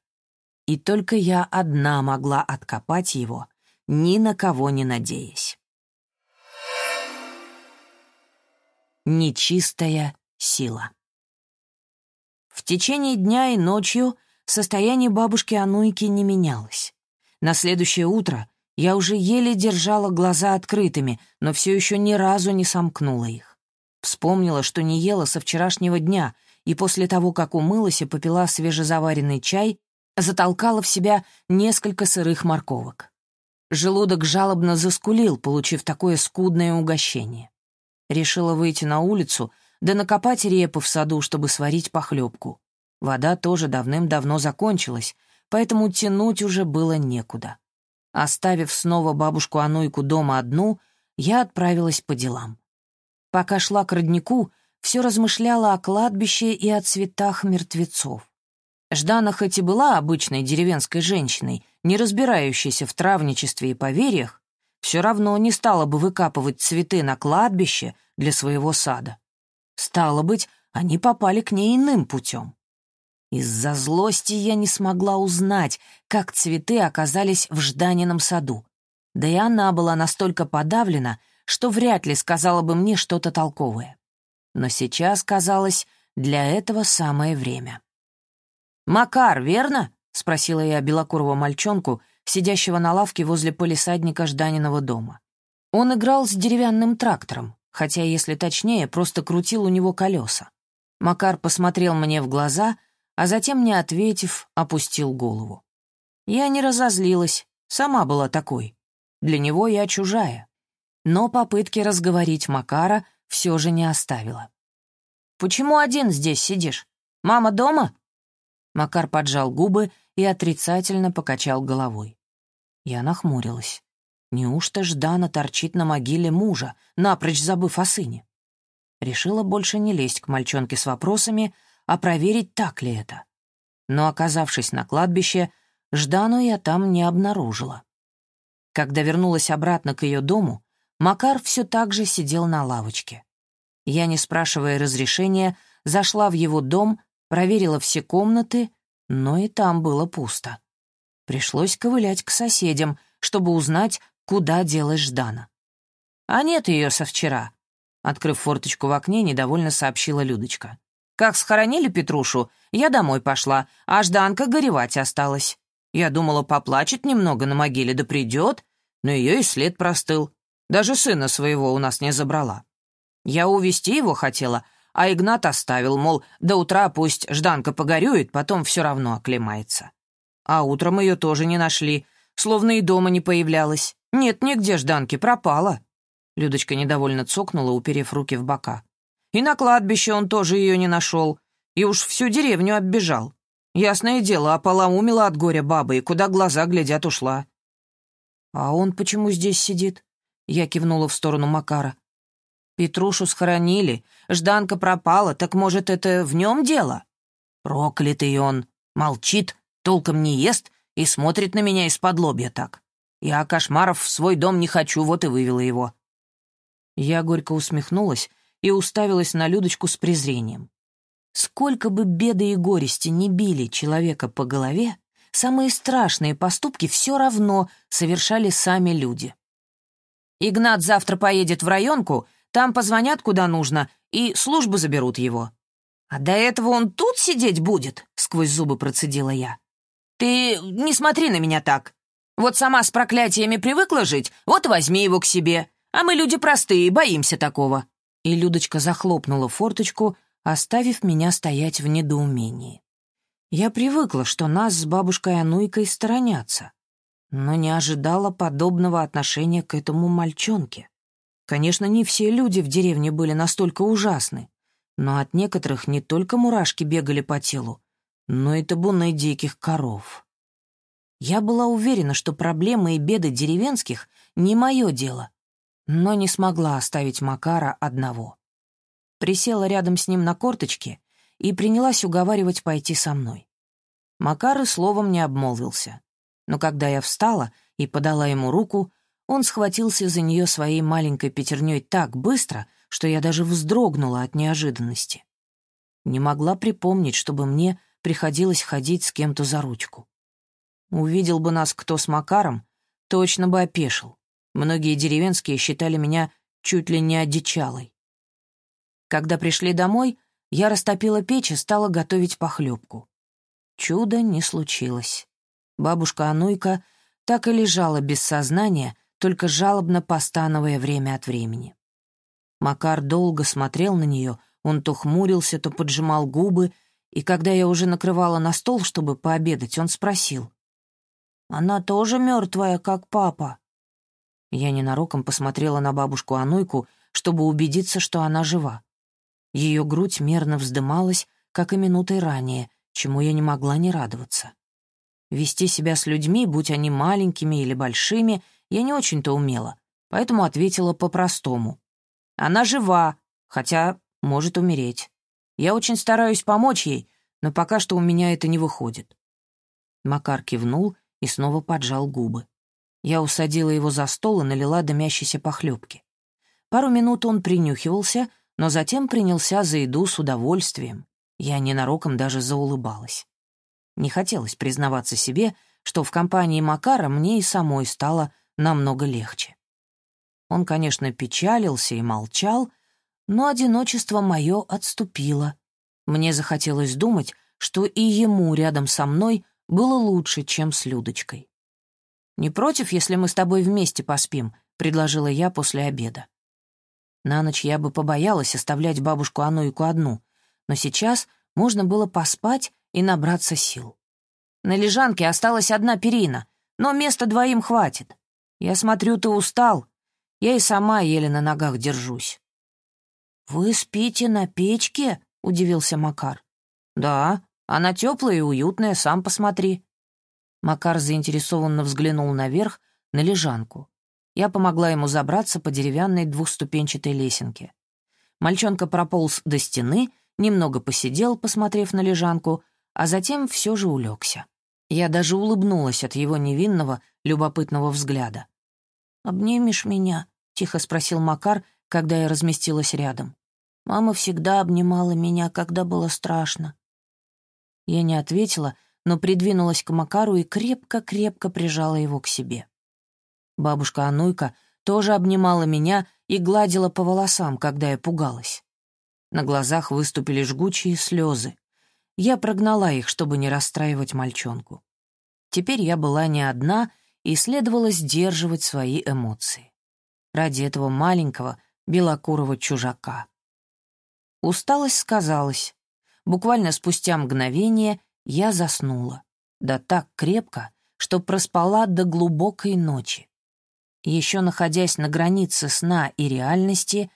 И только я одна могла откопать его, ни на кого не надеясь. Нечистая сила. В течение дня и ночью состояние бабушки Ануйки не менялось. На следующее утро я уже еле держала глаза открытыми, но все еще ни разу не сомкнула их. Вспомнила, что не ела со вчерашнего дня, и после того, как умылась и попила свежезаваренный чай, затолкала в себя несколько сырых морковок. Желудок жалобно заскулил, получив такое скудное угощение. Решила выйти на улицу, да накопать репы в саду, чтобы сварить похлебку. Вода тоже давным-давно закончилась, поэтому тянуть уже было некуда. Оставив снова бабушку Ануйку дома одну, я отправилась по делам. Пока шла к роднику, все размышляла о кладбище и о цветах мертвецов. Ждана хоть и была обычной деревенской женщиной, не разбирающейся в травничестве и поверьях, все равно не стала бы выкапывать цветы на кладбище для своего сада. Стало быть, они попали к ней иным путем. Из-за злости я не смогла узнать, как цветы оказались в Жданином саду. Да и она была настолько подавлена, что вряд ли сказала бы мне что-то толковое. Но сейчас, казалось, для этого самое время. «Макар, верно?» — спросила я белокурого мальчонку, сидящего на лавке возле полисадника Жданиного дома. Он играл с деревянным трактором, хотя, если точнее, просто крутил у него колеса. Макар посмотрел мне в глаза, а затем, не ответив, опустил голову. Я не разозлилась, сама была такой. Для него я чужая но попытки разговорить Макара все же не оставила. «Почему один здесь сидишь? Мама дома?» Макар поджал губы и отрицательно покачал головой. Я нахмурилась. Неужто Ждана торчит на могиле мужа, напрочь забыв о сыне? Решила больше не лезть к мальчонке с вопросами, а проверить, так ли это. Но, оказавшись на кладбище, Ждану я там не обнаружила. Когда вернулась обратно к ее дому, Макар все так же сидел на лавочке. Я, не спрашивая разрешения, зашла в его дом, проверила все комнаты, но и там было пусто. Пришлось ковылять к соседям, чтобы узнать, куда делась Ждана. «А нет ее со вчера», — открыв форточку в окне, недовольно сообщила Людочка. «Как схоронили Петрушу, я домой пошла, а Жданка горевать осталась. Я думала, поплачет немного на могиле, да придет, но ее и след простыл. Даже сына своего у нас не забрала. Я увести его хотела, а Игнат оставил, мол, до утра пусть Жданка погорюет, потом все равно оклемается. А утром ее тоже не нашли. словно и дома не появлялась. Нет, нигде Жданки, пропала». Людочка недовольно цокнула, уперев руки в бока. «И на кладбище он тоже ее не нашел, и уж всю деревню оббежал. Ясное дело, ополоумила от горя бабы, и куда глаза глядят ушла». «А он почему здесь сидит?» Я кивнула в сторону Макара. «Петрушу схоронили, Жданка пропала, так, может, это в нем дело?» «Проклятый он! Молчит, толком не ест и смотрит на меня из-под лобья так. Я кошмаров в свой дом не хочу, вот и вывела его». Я горько усмехнулась и уставилась на Людочку с презрением. Сколько бы беды и горести не били человека по голове, самые страшные поступки все равно совершали сами люди. Игнат завтра поедет в районку, там позвонят куда нужно, и службы заберут его. А до этого он тут сидеть будет, сквозь зубы процедила я. Ты не смотри на меня так. Вот сама с проклятиями привыкла жить, вот возьми его к себе. А мы люди простые, боимся такого. И Людочка захлопнула форточку, оставив меня стоять в недоумении. Я привыкла, что нас с бабушкой Ануйкой сторонятся но не ожидала подобного отношения к этому мальчонке. Конечно, не все люди в деревне были настолько ужасны, но от некоторых не только мурашки бегали по телу, но и табуны диких коров. Я была уверена, что проблемы и беды деревенских не мое дело, но не смогла оставить Макара одного. Присела рядом с ним на корточке и принялась уговаривать пойти со мной. Макар и словом не обмолвился но когда я встала и подала ему руку, он схватился за нее своей маленькой пятерней так быстро, что я даже вздрогнула от неожиданности. Не могла припомнить, чтобы мне приходилось ходить с кем-то за ручку. Увидел бы нас кто с Макаром, точно бы опешил. Многие деревенские считали меня чуть ли не одичалой. Когда пришли домой, я растопила печь и стала готовить похлебку. Чудо не случилось. Бабушка Ануйка так и лежала без сознания, только жалобно постановая время от времени. Макар долго смотрел на нее, он то хмурился, то поджимал губы, и когда я уже накрывала на стол, чтобы пообедать, он спросил. «Она тоже мертвая, как папа?» Я ненароком посмотрела на бабушку Ануйку, чтобы убедиться, что она жива. Ее грудь мерно вздымалась, как и минутой ранее, чему я не могла не радоваться. Вести себя с людьми, будь они маленькими или большими, я не очень-то умела, поэтому ответила по-простому. Она жива, хотя может умереть. Я очень стараюсь помочь ей, но пока что у меня это не выходит. Макар кивнул и снова поджал губы. Я усадила его за стол и налила дымящейся похлебки. Пару минут он принюхивался, но затем принялся за еду с удовольствием. Я ненароком даже заулыбалась. Не хотелось признаваться себе, что в компании Макара мне и самой стало намного легче. Он, конечно, печалился и молчал, но одиночество мое отступило. Мне захотелось думать, что и ему рядом со мной было лучше, чем с Людочкой. «Не против, если мы с тобой вместе поспим?» — предложила я после обеда. На ночь я бы побоялась оставлять бабушку Ануйку одну, но сейчас можно было поспать и набраться сил. На лежанке осталась одна перина, но места двоим хватит. Я смотрю, ты устал. Я и сама еле на ногах держусь». «Вы спите на печке?» — удивился Макар. «Да, она теплая и уютная, сам посмотри». Макар заинтересованно взглянул наверх, на лежанку. Я помогла ему забраться по деревянной двухступенчатой лесенке. Мальчонка прополз до стены, немного посидел, посмотрев на лежанку, а затем все же улегся. Я даже улыбнулась от его невинного, любопытного взгляда. «Обнимешь меня?» — тихо спросил Макар, когда я разместилась рядом. «Мама всегда обнимала меня, когда было страшно». Я не ответила, но придвинулась к Макару и крепко-крепко прижала его к себе. Бабушка Ануйка тоже обнимала меня и гладила по волосам, когда я пугалась. На глазах выступили жгучие слезы. Я прогнала их, чтобы не расстраивать мальчонку. Теперь я была не одна и следовало сдерживать свои эмоции. Ради этого маленького белокурого чужака. Усталость сказалась. Буквально спустя мгновение я заснула. Да так крепко, что проспала до глубокой ночи. Еще находясь на границе сна и реальности,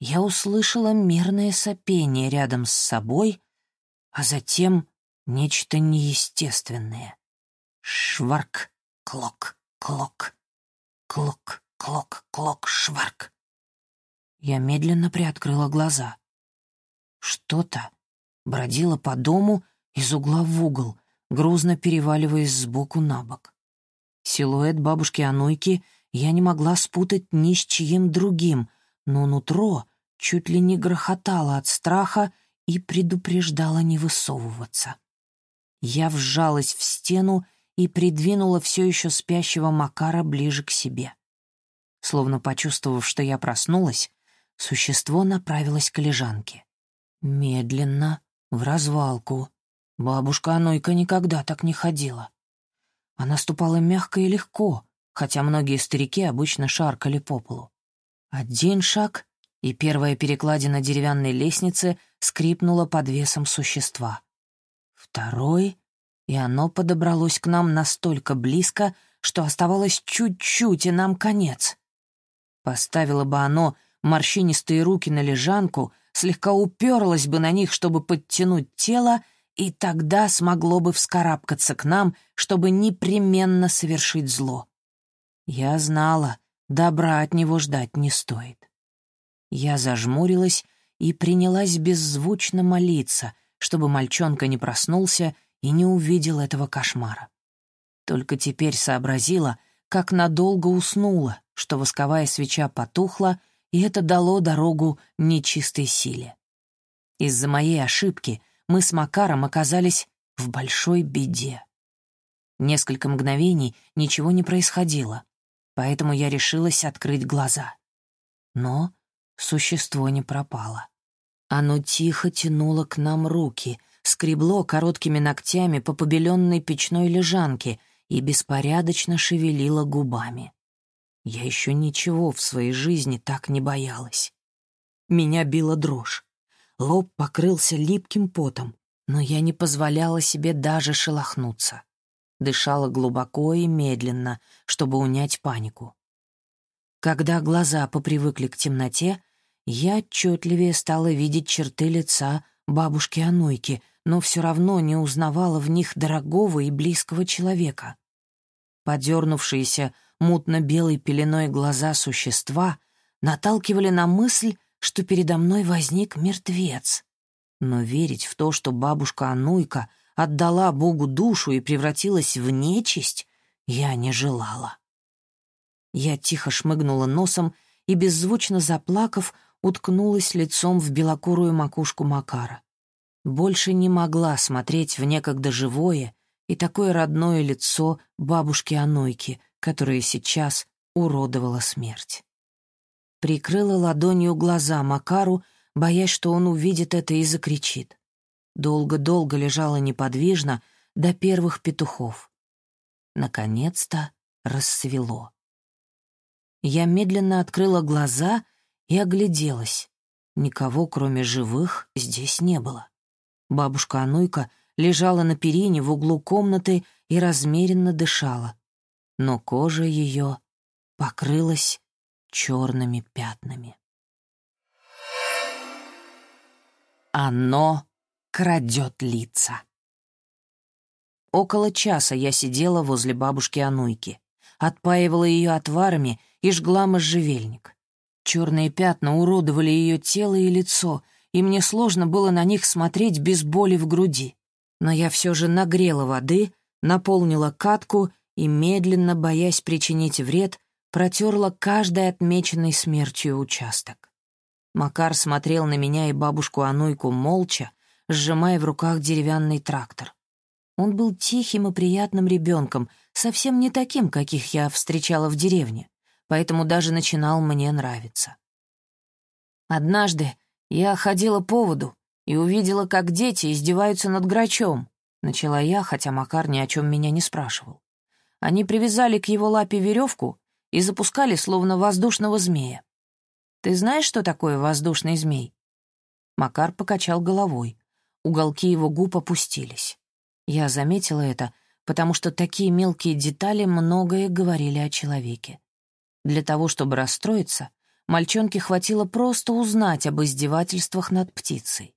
я услышала мерное сопение рядом с собой, а затем нечто неестественное. Шварк, клок, клок, клок, клок, клок, шварк. Я медленно приоткрыла глаза. Что-то бродило по дому из угла в угол, грузно переваливаясь сбоку на бок. Силуэт бабушки Ануйки я не могла спутать ни с чьим другим, но нутро чуть ли не грохотало от страха и предупреждало не высовываться. Я вжалась в стену и придвинула все еще спящего Макара ближе к себе. Словно почувствовав, что я проснулась, существо направилось к лежанке. Медленно, в развалку. Бабушка Анойка никогда так не ходила. Она ступала мягко и легко, хотя многие старики обычно шаркали по полу. Один шаг, и первая перекладина деревянной лестницы скрипнула под весом существа. Второй, и оно подобралось к нам настолько близко, что оставалось чуть-чуть, и нам конец. Поставило бы оно морщинистые руки на лежанку, слегка уперлось бы на них, чтобы подтянуть тело, и тогда смогло бы вскарабкаться к нам, чтобы непременно совершить зло. Я знала, добра от него ждать не стоит. Я зажмурилась и принялась беззвучно молиться, чтобы мальчонка не проснулся и не увидел этого кошмара. Только теперь сообразила, как надолго уснула, что восковая свеча потухла, и это дало дорогу нечистой силе. Из-за моей ошибки мы с Макаром оказались в большой беде. Несколько мгновений ничего не происходило, поэтому я решилась открыть глаза. Но существо не пропало. Оно тихо тянуло к нам руки, скребло короткими ногтями по побеленной печной лежанке и беспорядочно шевелило губами. Я еще ничего в своей жизни так не боялась. Меня била дрожь. Лоб покрылся липким потом, но я не позволяла себе даже шелохнуться дышала глубоко и медленно, чтобы унять панику. Когда глаза попривыкли к темноте, я отчетливее стала видеть черты лица бабушки Ануйки, но все равно не узнавала в них дорогого и близкого человека. Подернувшиеся мутно-белой пеленой глаза существа наталкивали на мысль, что передо мной возник мертвец. Но верить в то, что бабушка Ануйка — отдала Богу душу и превратилась в нечисть, я не желала. Я тихо шмыгнула носом и, беззвучно заплакав, уткнулась лицом в белокурую макушку Макара. Больше не могла смотреть в некогда живое и такое родное лицо бабушки Анойки, которое сейчас уродовала смерть. Прикрыла ладонью глаза Макару, боясь, что он увидит это и закричит долго-долго лежала неподвижно до первых петухов. Наконец-то рассвело. Я медленно открыла глаза и огляделась. Никого, кроме живых, здесь не было. Бабушка Ануйка лежала на перине в углу комнаты и размеренно дышала, но кожа ее покрылась черными пятнами. Оно крадет лица. Около часа я сидела возле бабушки Ануйки, отпаивала ее отварами и жгла можжевельник. Черные пятна уродовали ее тело и лицо, и мне сложно было на них смотреть без боли в груди. Но я все же нагрела воды, наполнила катку и, медленно, боясь причинить вред, протерла каждый отмеченный смертью участок. Макар смотрел на меня и бабушку Ануйку молча, сжимая в руках деревянный трактор. Он был тихим и приятным ребенком, совсем не таким, каких я встречала в деревне, поэтому даже начинал мне нравиться. Однажды я ходила по воду и увидела, как дети издеваются над грачом. Начала я, хотя Макар ни о чем меня не спрашивал. Они привязали к его лапе веревку и запускали словно воздушного змея. Ты знаешь, что такое воздушный змей? Макар покачал головой. Уголки его губ опустились. Я заметила это, потому что такие мелкие детали многое говорили о человеке. Для того, чтобы расстроиться, мальчонке хватило просто узнать об издевательствах над птицей.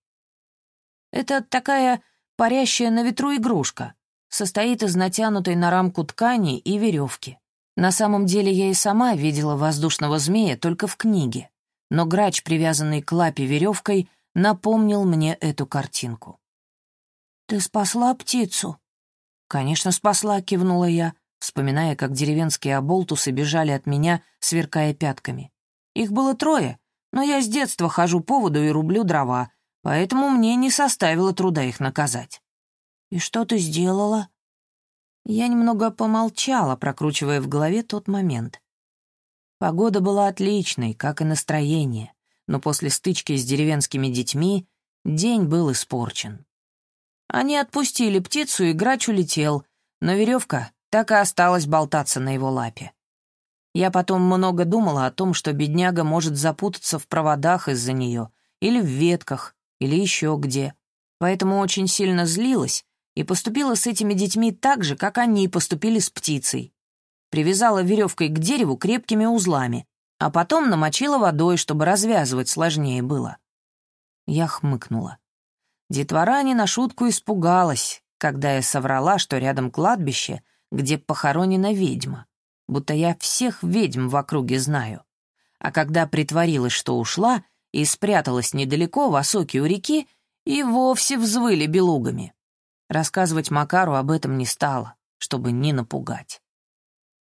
Это такая парящая на ветру игрушка, состоит из натянутой на рамку ткани и веревки. На самом деле я и сама видела воздушного змея только в книге, но грач, привязанный к лапе веревкой, напомнил мне эту картинку. «Ты спасла птицу?» «Конечно, спасла», — кивнула я, вспоминая, как деревенские оболтусы бежали от меня, сверкая пятками. Их было трое, но я с детства хожу по воду и рублю дрова, поэтому мне не составило труда их наказать. «И что ты сделала?» Я немного помолчала, прокручивая в голове тот момент. Погода была отличной, как и настроение, но после стычки с деревенскими детьми день был испорчен. Они отпустили птицу, и грач улетел, но веревка так и осталась болтаться на его лапе. Я потом много думала о том, что бедняга может запутаться в проводах из-за нее, или в ветках, или еще где. Поэтому очень сильно злилась и поступила с этими детьми так же, как они поступили с птицей. Привязала веревкой к дереву крепкими узлами, а потом намочила водой, чтобы развязывать сложнее было. Я хмыкнула. Детвора не на шутку испугалась, когда я соврала, что рядом кладбище, где похоронена ведьма, будто я всех ведьм в округе знаю. А когда притворилась, что ушла, и спряталась недалеко, в осоке у реки, и вовсе взвыли белугами. Рассказывать Макару об этом не стала, чтобы не напугать.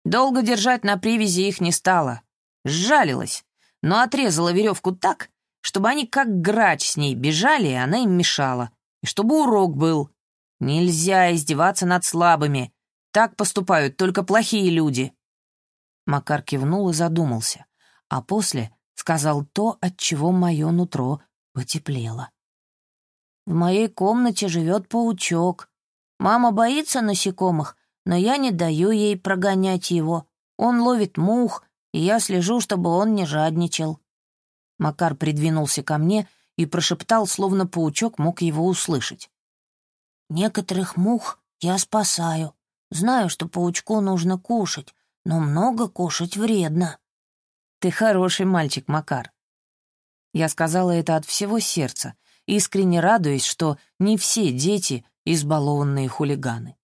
Долго держать на привязи их не стала. Сжалилась, но отрезала веревку так, чтобы они как грач с ней бежали, и она им мешала. И чтобы урок был. Нельзя издеваться над слабыми. Так поступают только плохие люди. Макар кивнул и задумался, а после сказал то, от чего мое нутро потеплело. «В моей комнате живет паучок. Мама боится насекомых, но я не даю ей прогонять его. Он ловит мух, и я слежу, чтобы он не жадничал. Макар придвинулся ко мне и прошептал, словно паучок мог его услышать. «Некоторых мух я спасаю. Знаю, что паучку нужно кушать, но много кушать вредно». «Ты хороший мальчик, Макар». Я сказала это от всего сердца, искренне радуясь, что не все дети — избалованные хулиганы.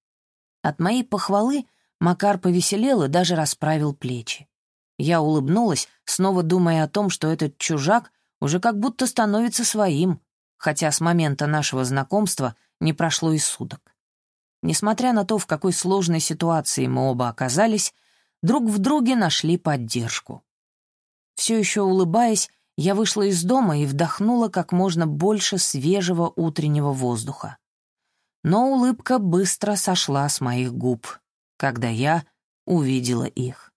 От моей похвалы Макар повеселел и даже расправил плечи. Я улыбнулась, снова думая о том, что этот чужак уже как будто становится своим, хотя с момента нашего знакомства не прошло и суток. Несмотря на то, в какой сложной ситуации мы оба оказались, друг в друге нашли поддержку. Все еще улыбаясь, я вышла из дома и вдохнула как можно больше свежего утреннего воздуха. Но улыбка быстро сошла с моих губ, когда я увидела их.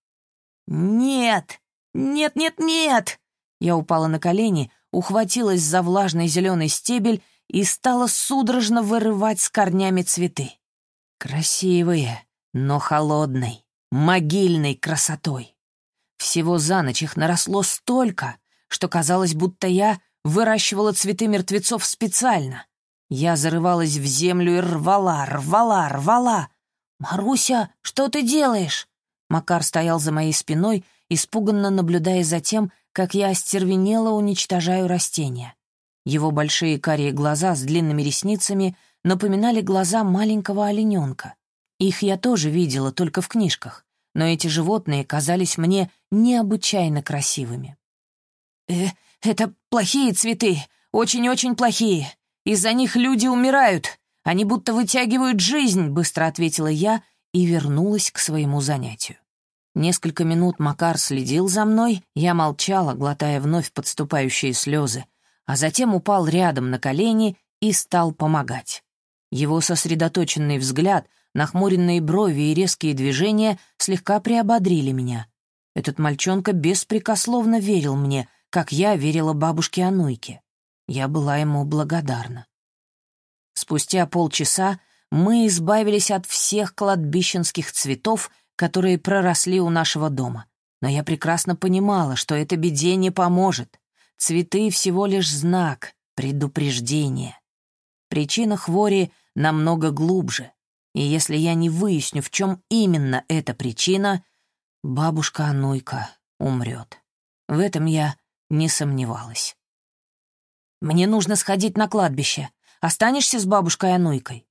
«Нет! Нет, нет, нет!» Я упала на колени, ухватилась за влажный зеленый стебель и стала судорожно вырывать с корнями цветы. Красивые, но холодной, могильной красотой. Всего за ночь их наросло столько, что казалось, будто я выращивала цветы мертвецов специально. Я зарывалась в землю и рвала, рвала, рвала. «Маруся, что ты делаешь?» Макар стоял за моей спиной, испуганно наблюдая за тем, как я остервенело уничтожаю растения. Его большие карие глаза с длинными ресницами напоминали глаза маленького олененка. Их я тоже видела только в книжках, но эти животные казались мне необычайно красивыми. «Э, это плохие цветы, очень-очень плохие. Из-за них люди умирают. Они будто вытягивают жизнь», — быстро ответила я и вернулась к своему занятию. Несколько минут Макар следил за мной, я молчала, глотая вновь подступающие слезы, а затем упал рядом на колени и стал помогать. Его сосредоточенный взгляд, нахмуренные брови и резкие движения слегка приободрили меня. Этот мальчонка беспрекословно верил мне, как я верила бабушке Ануйке. Я была ему благодарна. Спустя полчаса мы избавились от всех кладбищенских цветов которые проросли у нашего дома. Но я прекрасно понимала, что это беде не поможет. Цветы — всего лишь знак, предупреждение. Причина хвори намного глубже. И если я не выясню, в чем именно эта причина, бабушка Ануйка умрет. В этом я не сомневалась. «Мне нужно сходить на кладбище. Останешься с бабушкой Ануйкой?»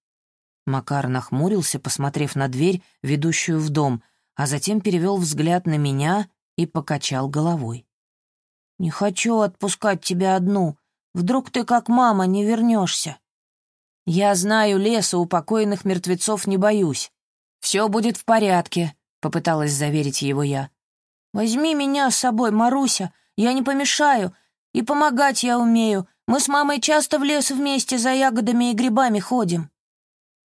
Макар нахмурился, посмотрев на дверь, ведущую в дом, а затем перевел взгляд на меня и покачал головой. «Не хочу отпускать тебя одну. Вдруг ты, как мама, не вернешься. Я знаю леса, у покойных мертвецов не боюсь. Все будет в порядке», — попыталась заверить его я. «Возьми меня с собой, Маруся, я не помешаю, и помогать я умею. Мы с мамой часто в лес вместе за ягодами и грибами ходим».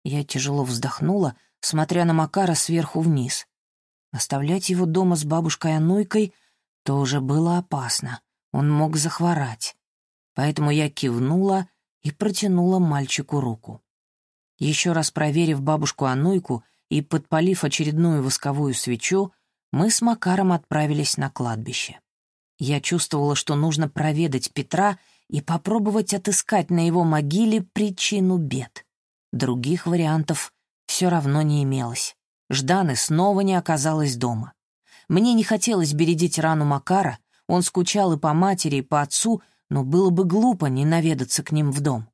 Я тяжело вздохнула, смотря на Макара сверху вниз. Оставлять его дома с бабушкой Ануйкой тоже было опасно. Он мог захворать. Поэтому я кивнула и протянула мальчику руку. Еще раз проверив бабушку Ануйку и подпалив очередную восковую свечу, мы с Макаром отправились на кладбище. Я чувствовала, что нужно проведать Петра и попробовать отыскать на его могиле причину бед. Других вариантов все равно не имелось. Жданы снова не оказалась дома. Мне не хотелось бередить рану Макара, он скучал и по матери, и по отцу, но было бы глупо не наведаться к ним в дом.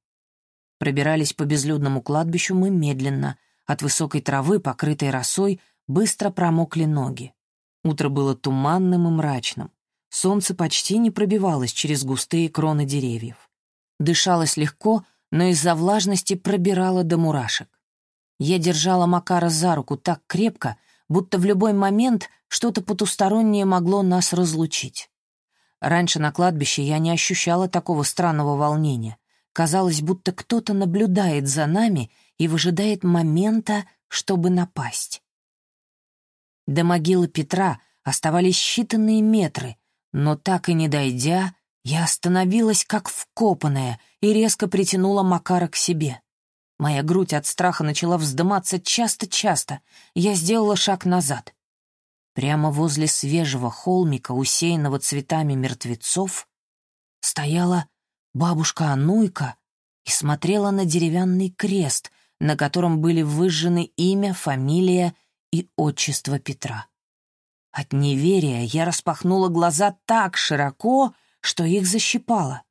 Пробирались по безлюдному кладбищу мы медленно. От высокой травы, покрытой росой, быстро промокли ноги. Утро было туманным и мрачным. Солнце почти не пробивалось через густые кроны деревьев. Дышалось легко, но из-за влажности пробирало до мурашек. Я держала Макара за руку так крепко, будто в любой момент что-то потустороннее могло нас разлучить. Раньше на кладбище я не ощущала такого странного волнения. Казалось, будто кто-то наблюдает за нами и выжидает момента, чтобы напасть. До могилы Петра оставались считанные метры, но так и не дойдя, я остановилась как вкопанная и резко притянула Макара к себе. Моя грудь от страха начала вздыматься часто-часто, я сделала шаг назад. Прямо возле свежего холмика, усеянного цветами мертвецов, стояла бабушка Ануйка и смотрела на деревянный крест, на котором были выжжены имя, фамилия и отчество Петра. От неверия я распахнула глаза так широко, что их защипало.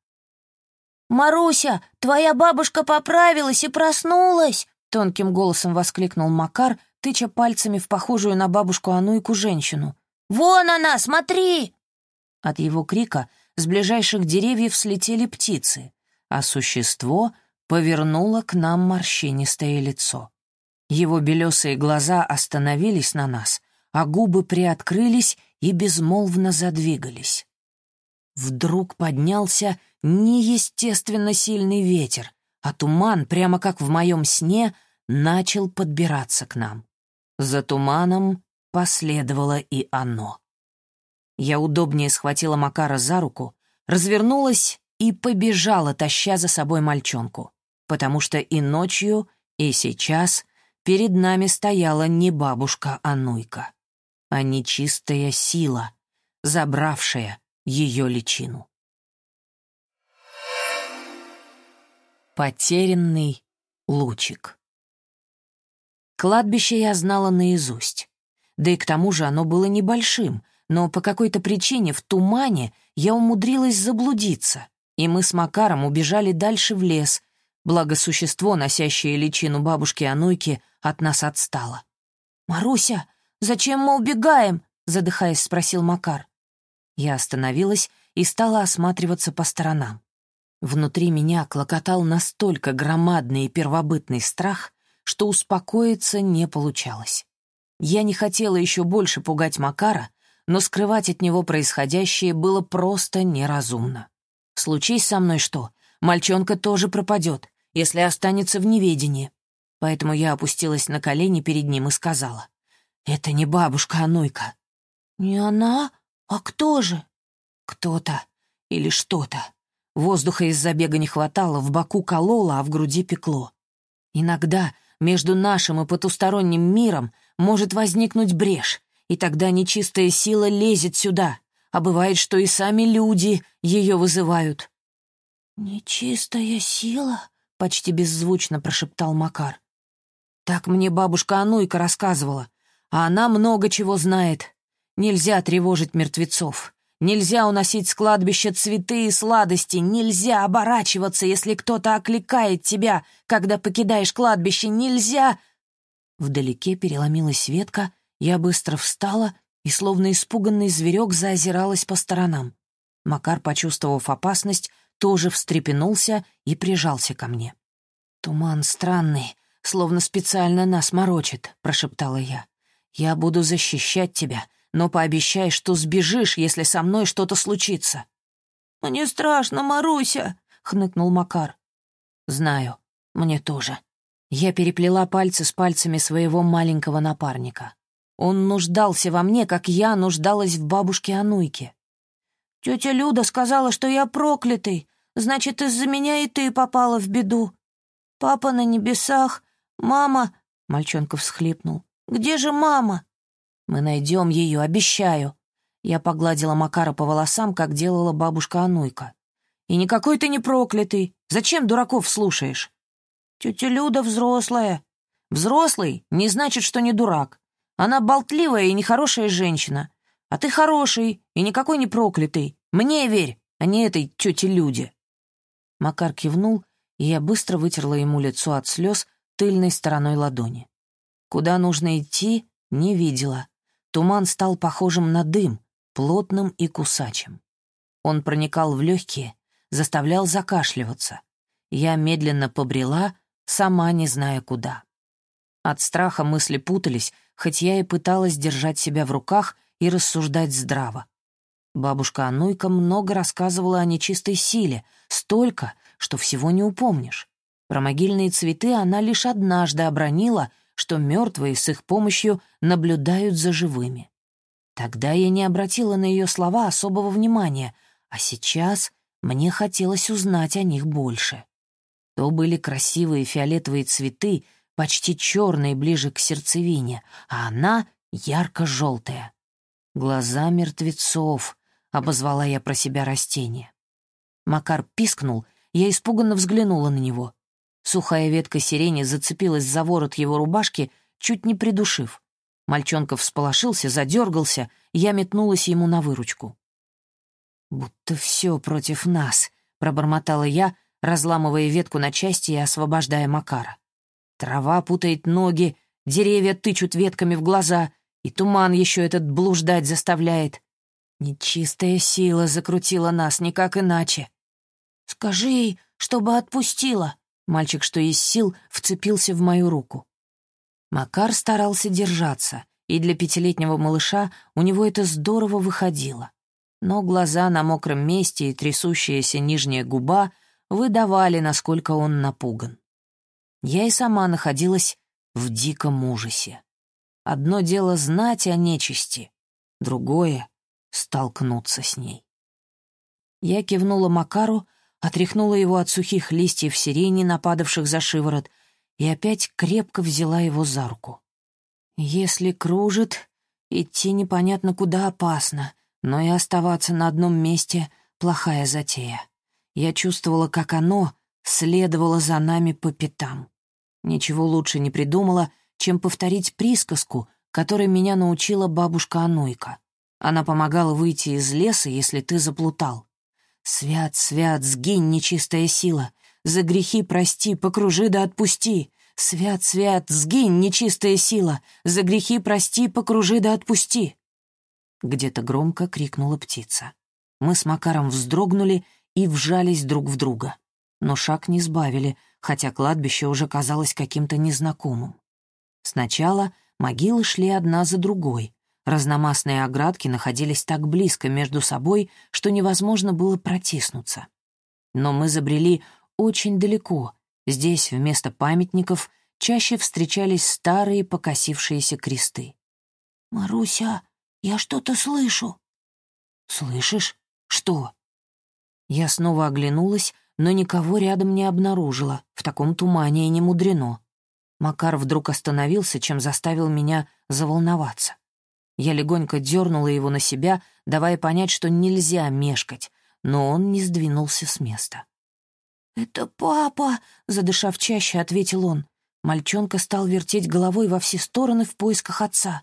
«Маруся, твоя бабушка поправилась и проснулась!» — тонким голосом воскликнул Макар, тыча пальцами в похожую на бабушку Ануйку женщину. «Вон она, смотри!» От его крика с ближайших деревьев слетели птицы, а существо повернуло к нам морщинистое лицо. Его белесые глаза остановились на нас, а губы приоткрылись и безмолвно задвигались. Вдруг поднялся неестественно сильный ветер, а туман, прямо как в моем сне, начал подбираться к нам. За туманом последовало и оно. Я удобнее схватила Макара за руку, развернулась и побежала, таща за собой мальчонку, потому что и ночью, и сейчас перед нами стояла не бабушка Ануйка, а нечистая сила, забравшая ее личину. Потерянный лучик. Кладбище я знала наизусть. Да и к тому же оно было небольшим, но по какой-то причине в тумане я умудрилась заблудиться, и мы с Макаром убежали дальше в лес, благо существо, носящее личину бабушки Ануйки, от нас отстало. «Маруся, зачем мы убегаем?» — задыхаясь, спросил Макар. Я остановилась и стала осматриваться по сторонам. Внутри меня клокотал настолько громадный и первобытный страх, что успокоиться не получалось. Я не хотела еще больше пугать Макара, но скрывать от него происходящее было просто неразумно. Случись со мной что, мальчонка тоже пропадет, если останется в неведении. Поэтому я опустилась на колени перед ним и сказала, «Это не бабушка Ануйка». «Не она? А кто же?» «Кто-то или что-то». Воздуха из-за бега не хватало, в боку кололо, а в груди пекло. Иногда между нашим и потусторонним миром может возникнуть брешь, и тогда нечистая сила лезет сюда, а бывает, что и сами люди ее вызывают. «Нечистая сила?» — почти беззвучно прошептал Макар. Так мне бабушка Ануйка рассказывала. А она много чего знает. Нельзя тревожить мертвецов. Нельзя уносить с кладбища цветы и сладости. Нельзя оборачиваться, если кто-то окликает тебя, когда покидаешь кладбище. Нельзя... Вдалеке переломилась ветка, я быстро встала и, словно испуганный зверек, заозиралась по сторонам. Макар, почувствовав опасность, тоже встрепенулся и прижался ко мне. «Туман странный, словно специально нас морочит», — прошептала я. «Я буду защищать тебя, но пообещай, что сбежишь, если со мной что-то случится». «Мне страшно, Маруся», — хныкнул Макар. «Знаю, мне тоже». Я переплела пальцы с пальцами своего маленького напарника. Он нуждался во мне, как я нуждалась в бабушке Ануйке. «Тетя Люда сказала, что я проклятый. Значит, из-за меня и ты попала в беду. Папа на небесах, мама...» — мальчонка всхлипнул. «Где же мама?» «Мы найдем ее, обещаю». Я погладила Макара по волосам, как делала бабушка Ануйка. «И никакой ты не проклятый. Зачем дураков слушаешь?» «Тетя Люда взрослая». «Взрослый не значит, что не дурак. Она болтливая и нехорошая женщина. А ты хороший и никакой не проклятый. Мне верь, а не этой тете Люде». Макар кивнул, и я быстро вытерла ему лицо от слез тыльной стороной ладони. Куда нужно идти, не видела. Туман стал похожим на дым, плотным и кусачим. Он проникал в легкие, заставлял закашливаться. Я медленно побрела, сама не зная куда. От страха мысли путались, хоть я и пыталась держать себя в руках и рассуждать здраво. Бабушка Ануйка много рассказывала о нечистой силе, столько, что всего не упомнишь. Про могильные цветы она лишь однажды обронила, что мертвые с их помощью наблюдают за живыми. Тогда я не обратила на ее слова особого внимания, а сейчас мне хотелось узнать о них больше. То были красивые фиолетовые цветы, почти черные ближе к сердцевине, а она ярко-желтая. Глаза мертвецов, — обозвала я про себя растение. Макар пискнул, я испуганно взглянула на него. Сухая ветка сирени зацепилась за ворот его рубашки, чуть не придушив. Мальчонка всполошился, задергался, я метнулась ему на выручку. «Будто все против нас», — пробормотала я, разламывая ветку на части и освобождая Макара. Трава путает ноги, деревья тычут ветками в глаза, и туман еще этот блуждать заставляет. Нечистая сила закрутила нас, никак иначе. «Скажи ей, чтобы отпустила». Мальчик, что из сил, вцепился в мою руку. Макар старался держаться, и для пятилетнего малыша у него это здорово выходило. Но глаза на мокром месте и трясущаяся нижняя губа выдавали, насколько он напуган. Я и сама находилась в диком ужасе. Одно дело знать о нечисти, другое — столкнуться с ней. Я кивнула Макару, отряхнула его от сухих листьев сирени, нападавших за шиворот, и опять крепко взяла его за руку. Если кружит, идти непонятно куда опасно, но и оставаться на одном месте — плохая затея. Я чувствовала, как оно следовала за нами по пятам. Ничего лучше не придумала, чем повторить присказку, которой меня научила бабушка Ануйка. Она помогала выйти из леса, если ты заплутал. «Свят, свят, сгинь, нечистая сила! За грехи прости, покружи да отпусти! Свят, свят, сгинь, нечистая сила! За грехи прости, покружи да отпусти!» Где-то громко крикнула птица. Мы с Макаром вздрогнули и вжались друг в друга но шаг не сбавили, хотя кладбище уже казалось каким-то незнакомым. Сначала могилы шли одна за другой. Разномастные оградки находились так близко между собой, что невозможно было протиснуться. Но мы забрели очень далеко. Здесь вместо памятников чаще встречались старые покосившиеся кресты. «Маруся, я что-то слышу». «Слышишь? Что?» Я снова оглянулась, но никого рядом не обнаружила, в таком тумане и не мудрено. Макар вдруг остановился, чем заставил меня заволноваться. Я легонько дернула его на себя, давая понять, что нельзя мешкать, но он не сдвинулся с места. «Это папа!» — задышав чаще, ответил он. Мальчонка стал вертеть головой во все стороны в поисках отца.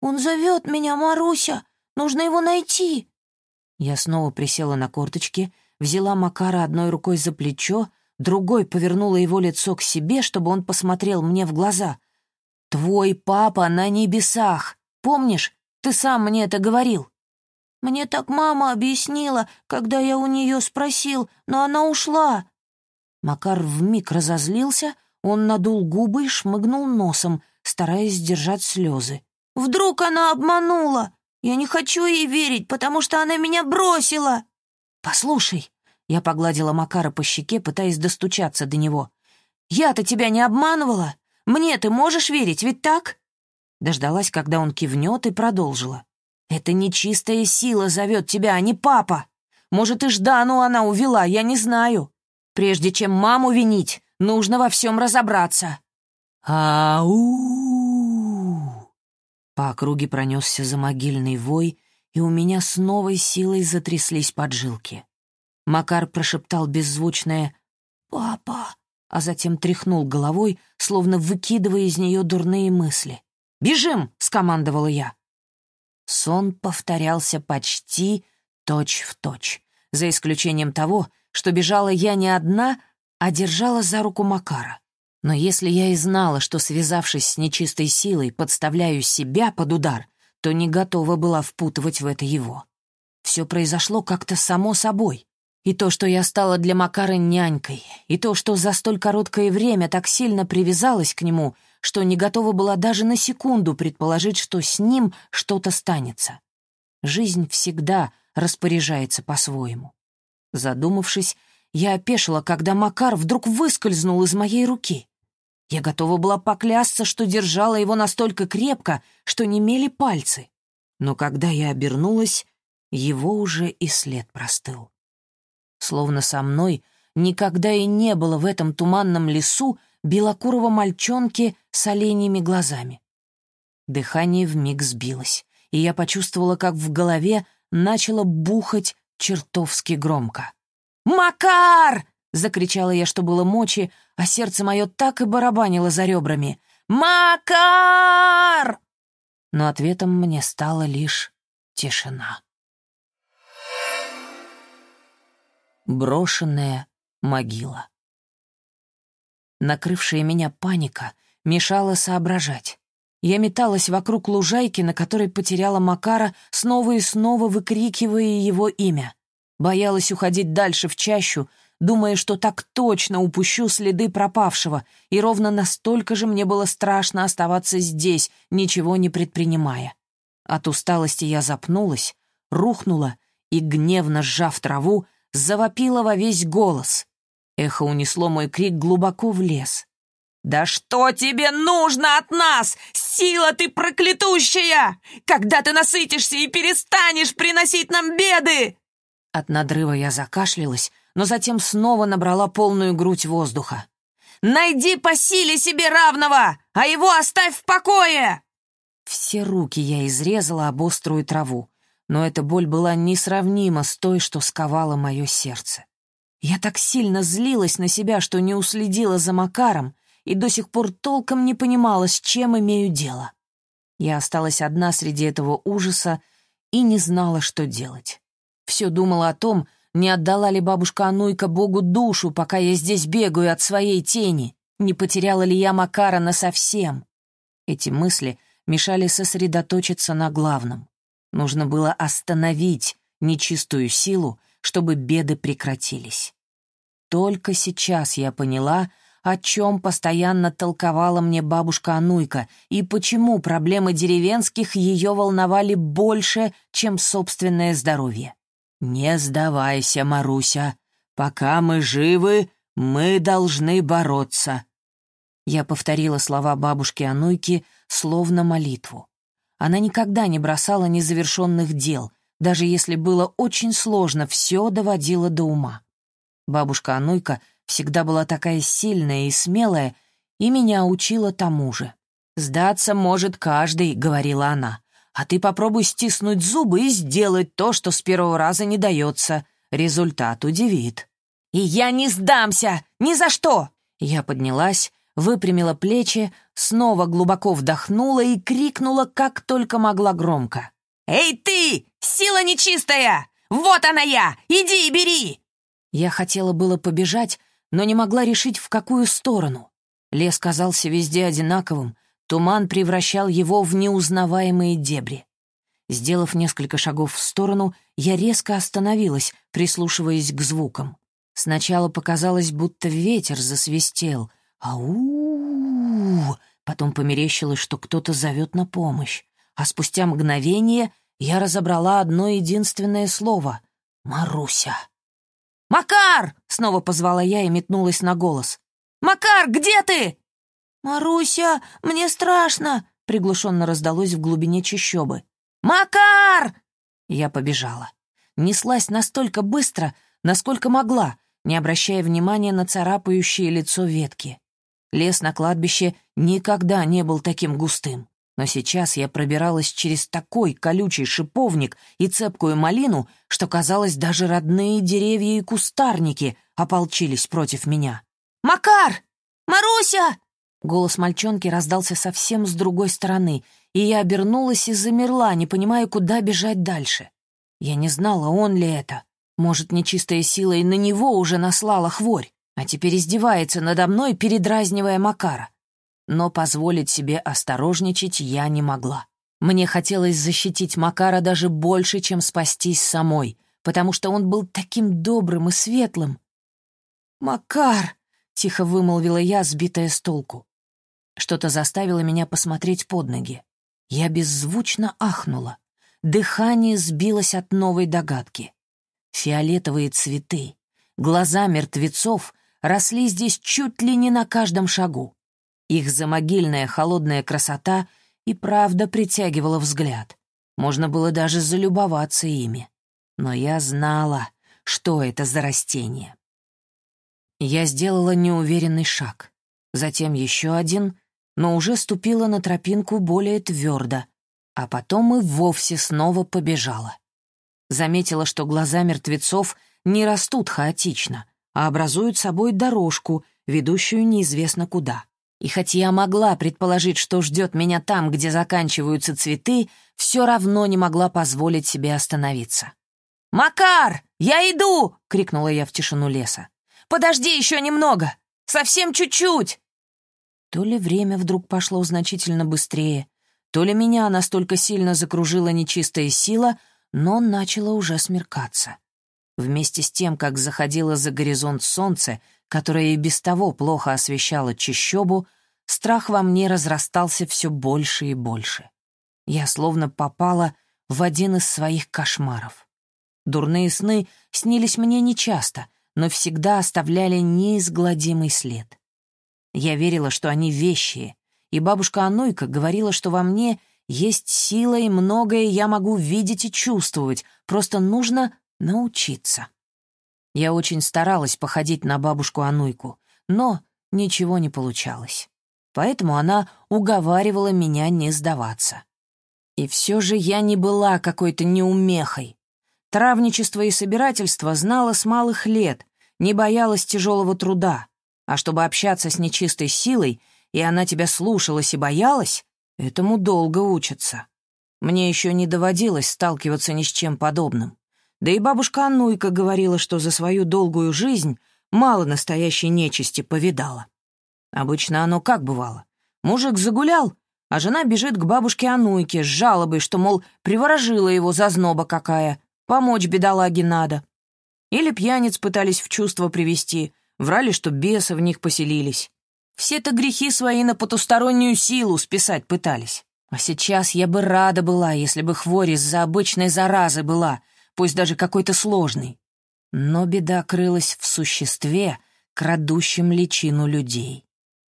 «Он зовет меня, Маруся! Нужно его найти!» Я снова присела на корточки, взяла Макара одной рукой за плечо, другой повернула его лицо к себе, чтобы он посмотрел мне в глаза. «Твой папа на небесах! Помнишь, ты сам мне это говорил?» «Мне так мама объяснила, когда я у нее спросил, но она ушла». Макар вмиг разозлился, он надул губы и шмыгнул носом, стараясь сдержать слезы. «Вдруг она обманула? Я не хочу ей верить, потому что она меня бросила!» «Послушай!» — я погладила Макара по щеке, пытаясь достучаться до него. «Я-то тебя не обманывала! Мне ты можешь верить, ведь так?» Дождалась, когда он кивнет, и продолжила. «Это нечистая сила зовет тебя, а не папа. Может, и Ждану она увела, я не знаю. Прежде чем маму винить, нужно во всем разобраться». «Ау!» По округе пронесся замогильный вой, и у меня с новой силой затряслись поджилки. Макар прошептал беззвучное «Папа», а затем тряхнул головой, словно выкидывая из нее дурные мысли. «Бежим!» — скомандовала я. Сон повторялся почти точь в точь, за исключением того, что бежала я не одна, а держала за руку Макара. Но если я и знала, что, связавшись с нечистой силой, подставляю себя под удар, то не готова была впутывать в это его. Все произошло как-то само собой. И то, что я стала для Макара нянькой, и то, что за столь короткое время так сильно привязалась к нему, что не готова была даже на секунду предположить, что с ним что-то станется. Жизнь всегда распоряжается по-своему. Задумавшись, я опешила, когда Макар вдруг выскользнул из моей руки. Я готова была поклясться, что держала его настолько крепко, что немели пальцы. Но когда я обернулась, его уже и след простыл. Словно со мной никогда и не было в этом туманном лесу белокурого мальчонки с оленьими глазами. Дыхание вмиг сбилось, и я почувствовала, как в голове начало бухать чертовски громко. «Макар!» — закричала я, что было мочи, а сердце мое так и барабанило за ребрами. «Макар!» Но ответом мне стала лишь тишина. Брошенная могила. Накрывшая меня паника мешала соображать. Я металась вокруг лужайки, на которой потеряла Макара, снова и снова выкрикивая его имя. Боялась уходить дальше в чащу, думая, что так точно упущу следы пропавшего, и ровно настолько же мне было страшно оставаться здесь, ничего не предпринимая. От усталости я запнулась, рухнула и, гневно сжав траву, завопила во весь голос. Эхо унесло мой крик глубоко в лес. «Да что тебе нужно от нас, сила ты проклятущая! Когда ты насытишься и перестанешь приносить нам беды!» От надрыва я закашлялась, но затем снова набрала полную грудь воздуха. «Найди по силе себе равного, а его оставь в покое!» Все руки я изрезала об острую траву но эта боль была несравнима с той, что сковала мое сердце. Я так сильно злилась на себя, что не уследила за Макаром и до сих пор толком не понимала, с чем имею дело. Я осталась одна среди этого ужаса и не знала, что делать. Все думала о том, не отдала ли бабушка Ануйка Богу душу, пока я здесь бегаю от своей тени, не потеряла ли я Макара насовсем. Эти мысли мешали сосредоточиться на главном. Нужно было остановить нечистую силу, чтобы беды прекратились. Только сейчас я поняла, о чем постоянно толковала мне бабушка Ануйка и почему проблемы деревенских ее волновали больше, чем собственное здоровье. «Не сдавайся, Маруся. Пока мы живы, мы должны бороться». Я повторила слова бабушки Ануйки словно молитву. Она никогда не бросала незавершенных дел, даже если было очень сложно, все доводила до ума. Бабушка Ануйка всегда была такая сильная и смелая, и меня учила тому же. «Сдаться может каждый», — говорила она. «А ты попробуй стиснуть зубы и сделать то, что с первого раза не дается. Результат удивит». «И я не сдамся! Ни за что!» Я поднялась, выпрямила плечи, снова глубоко вдохнула и крикнула, как только могла громко. «Эй ты, сила нечистая! Вот она я! Иди и бери!» Я хотела было побежать, но не могла решить, в какую сторону. Лес казался везде одинаковым, туман превращал его в неузнаваемые дебри. Сделав несколько шагов в сторону, я резко остановилась, прислушиваясь к звукам. Сначала показалось, будто ветер засвистел. Ау! Потом померещилось, что кто-то зовет на помощь. А спустя мгновение я разобрала одно единственное слово — «Маруся». «Макар!» — снова позвала я и метнулась на голос. «Макар, где ты?» «Маруся, мне страшно!» — приглушенно раздалось в глубине чащобы. «Макар!» Я побежала. Неслась настолько быстро, насколько могла, не обращая внимания на царапающее лицо ветки. Лес на кладбище никогда не был таким густым. Но сейчас я пробиралась через такой колючий шиповник и цепкую малину, что, казалось, даже родные деревья и кустарники ополчились против меня. «Макар! Маруся!» Голос мальчонки раздался совсем с другой стороны, и я обернулась и замерла, не понимая, куда бежать дальше. Я не знала, он ли это. Может, нечистая сила и на него уже наслала хворь, а теперь издевается надо мной, передразнивая Макара. Но позволить себе осторожничать я не могла. Мне хотелось защитить Макара даже больше, чем спастись самой, потому что он был таким добрым и светлым. «Макар!» — тихо вымолвила я, сбитая с толку. Что-то заставило меня посмотреть под ноги. Я беззвучно ахнула. Дыхание сбилось от новой догадки. Фиолетовые цветы, глаза мертвецов росли здесь чуть ли не на каждом шагу. Их замогильная холодная красота и правда притягивала взгляд. Можно было даже залюбоваться ими. Но я знала, что это за растение. Я сделала неуверенный шаг, затем еще один, но уже ступила на тропинку более твердо, а потом и вовсе снова побежала. Заметила, что глаза мертвецов не растут хаотично, а образуют собой дорожку, ведущую неизвестно куда. И хоть я могла предположить, что ждет меня там, где заканчиваются цветы, все равно не могла позволить себе остановиться. «Макар, я иду!» — крикнула я в тишину леса. «Подожди еще немного! Совсем чуть-чуть!» То ли время вдруг пошло значительно быстрее, то ли меня настолько сильно закружила нечистая сила, но начало уже смеркаться. Вместе с тем, как заходило за горизонт солнце, которое и без того плохо освещало чащобу, страх во мне разрастался все больше и больше. Я словно попала в один из своих кошмаров. Дурные сны снились мне нечасто, но всегда оставляли неизгладимый след. Я верила, что они вещие, и бабушка Ануйка говорила, что во мне есть сила и многое я могу видеть и чувствовать, просто нужно научиться. Я очень старалась походить на бабушку Ануйку, но ничего не получалось. Поэтому она уговаривала меня не сдаваться. И все же я не была какой-то неумехой. Травничество и собирательство знала с малых лет, не боялась тяжелого труда. А чтобы общаться с нечистой силой, и она тебя слушалась и боялась, этому долго учатся. Мне еще не доводилось сталкиваться ни с чем подобным. Да и бабушка Аннуйка говорила, что за свою долгую жизнь мало настоящей нечисти повидала. Обычно оно как бывало? Мужик загулял, а жена бежит к бабушке Ануйке с жалобой, что, мол, приворожила его зазноба какая, помочь бедолаге надо. Или пьяниц пытались в чувство привести, врали, что бесы в них поселились. Все-то грехи свои на потустороннюю силу списать пытались. А сейчас я бы рада была, если бы хворь из-за обычной заразы была — пусть даже какой-то сложный. Но беда крылась в существе, крадущем личину людей.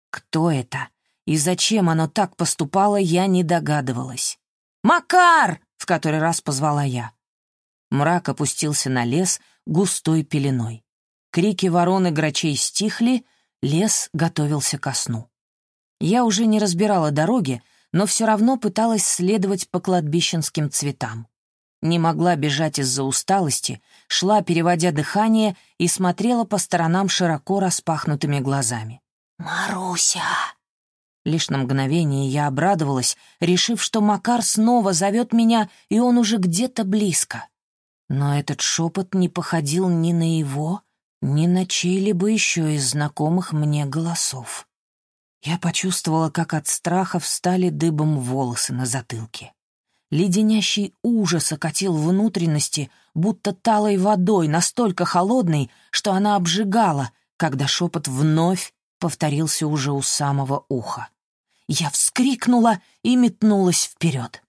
Кто это и зачем оно так поступало, я не догадывалась. «Макар!» — в который раз позвала я. Мрак опустился на лес густой пеленой. Крики вороны грачей стихли, лес готовился ко сну. Я уже не разбирала дороги, но все равно пыталась следовать по кладбищенским цветам. Не могла бежать из-за усталости, шла, переводя дыхание, и смотрела по сторонам широко распахнутыми глазами. «Маруся!» Лишь на мгновение я обрадовалась, решив, что Макар снова зовет меня, и он уже где-то близко. Но этот шепот не походил ни на его, ни на чей-либо еще из знакомых мне голосов. Я почувствовала, как от страха встали дыбом волосы на затылке. Леденящий ужас окатил внутренности, будто талой водой, настолько холодной, что она обжигала, когда шепот вновь повторился уже у самого уха. Я вскрикнула и метнулась вперед.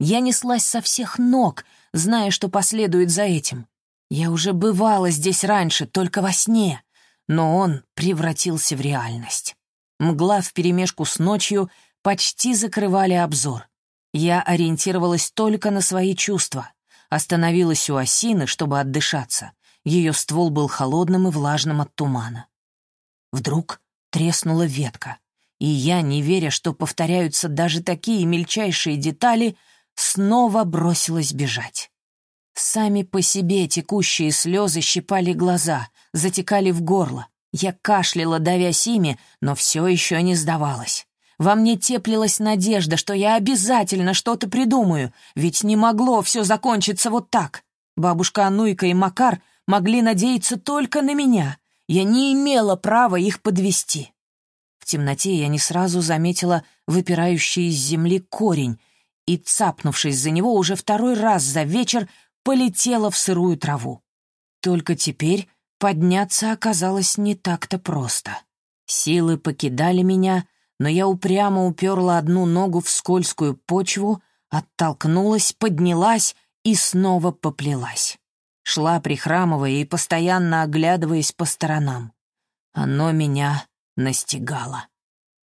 Я неслась со всех ног, зная, что последует за этим. Я уже бывала здесь раньше, только во сне, но он превратился в реальность. Мгла вперемешку с ночью почти закрывали обзор. Я ориентировалась только на свои чувства. Остановилась у осины, чтобы отдышаться. Ее ствол был холодным и влажным от тумана. Вдруг треснула ветка и я, не веря, что повторяются даже такие мельчайшие детали, снова бросилась бежать. Сами по себе текущие слезы щипали глаза, затекали в горло. Я кашляла, давясь ими, но все еще не сдавалась. Во мне теплилась надежда, что я обязательно что-то придумаю, ведь не могло все закончиться вот так. Бабушка Ануйка и Макар могли надеяться только на меня. Я не имела права их подвести. В темноте я не сразу заметила выпирающий из земли корень и, цапнувшись за него, уже второй раз за вечер полетела в сырую траву. Только теперь подняться оказалось не так-то просто. Силы покидали меня, но я упрямо уперла одну ногу в скользкую почву, оттолкнулась, поднялась и снова поплелась. Шла, прихрамывая и постоянно оглядываясь по сторонам. Оно меня настигала.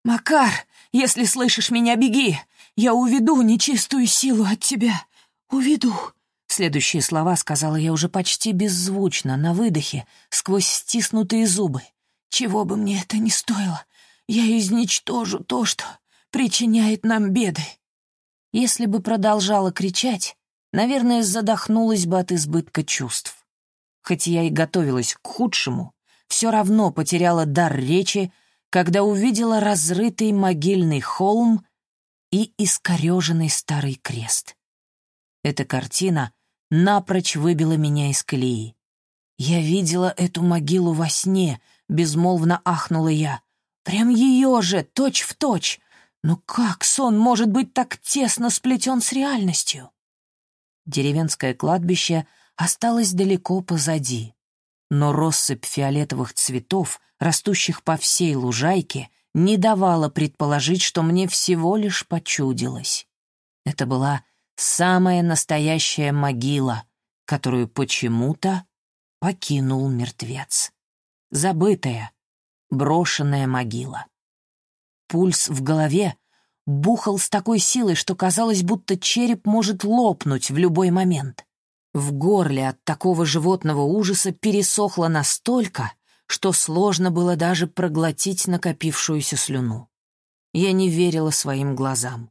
«Макар, если слышишь меня, беги! Я уведу нечистую силу от тебя! Уведу!» Следующие слова сказала я уже почти беззвучно, на выдохе, сквозь стиснутые зубы. «Чего бы мне это ни стоило, я изничтожу то, что причиняет нам беды!» Если бы продолжала кричать, наверное, задохнулась бы от избытка чувств. Хоть я и готовилась к худшему, все равно потеряла дар речи, когда увидела разрытый могильный холм и искореженный старый крест. Эта картина напрочь выбила меня из колеи. Я видела эту могилу во сне, безмолвно ахнула я. Прям ее же, точь в точь. Но как сон может быть так тесно сплетен с реальностью? Деревенское кладбище осталось далеко позади но россыпь фиолетовых цветов, растущих по всей лужайке, не давала предположить, что мне всего лишь почудилось. Это была самая настоящая могила, которую почему-то покинул мертвец. Забытая, брошенная могила. Пульс в голове бухал с такой силой, что казалось, будто череп может лопнуть в любой момент. В горле от такого животного ужаса пересохло настолько, что сложно было даже проглотить накопившуюся слюну. Я не верила своим глазам.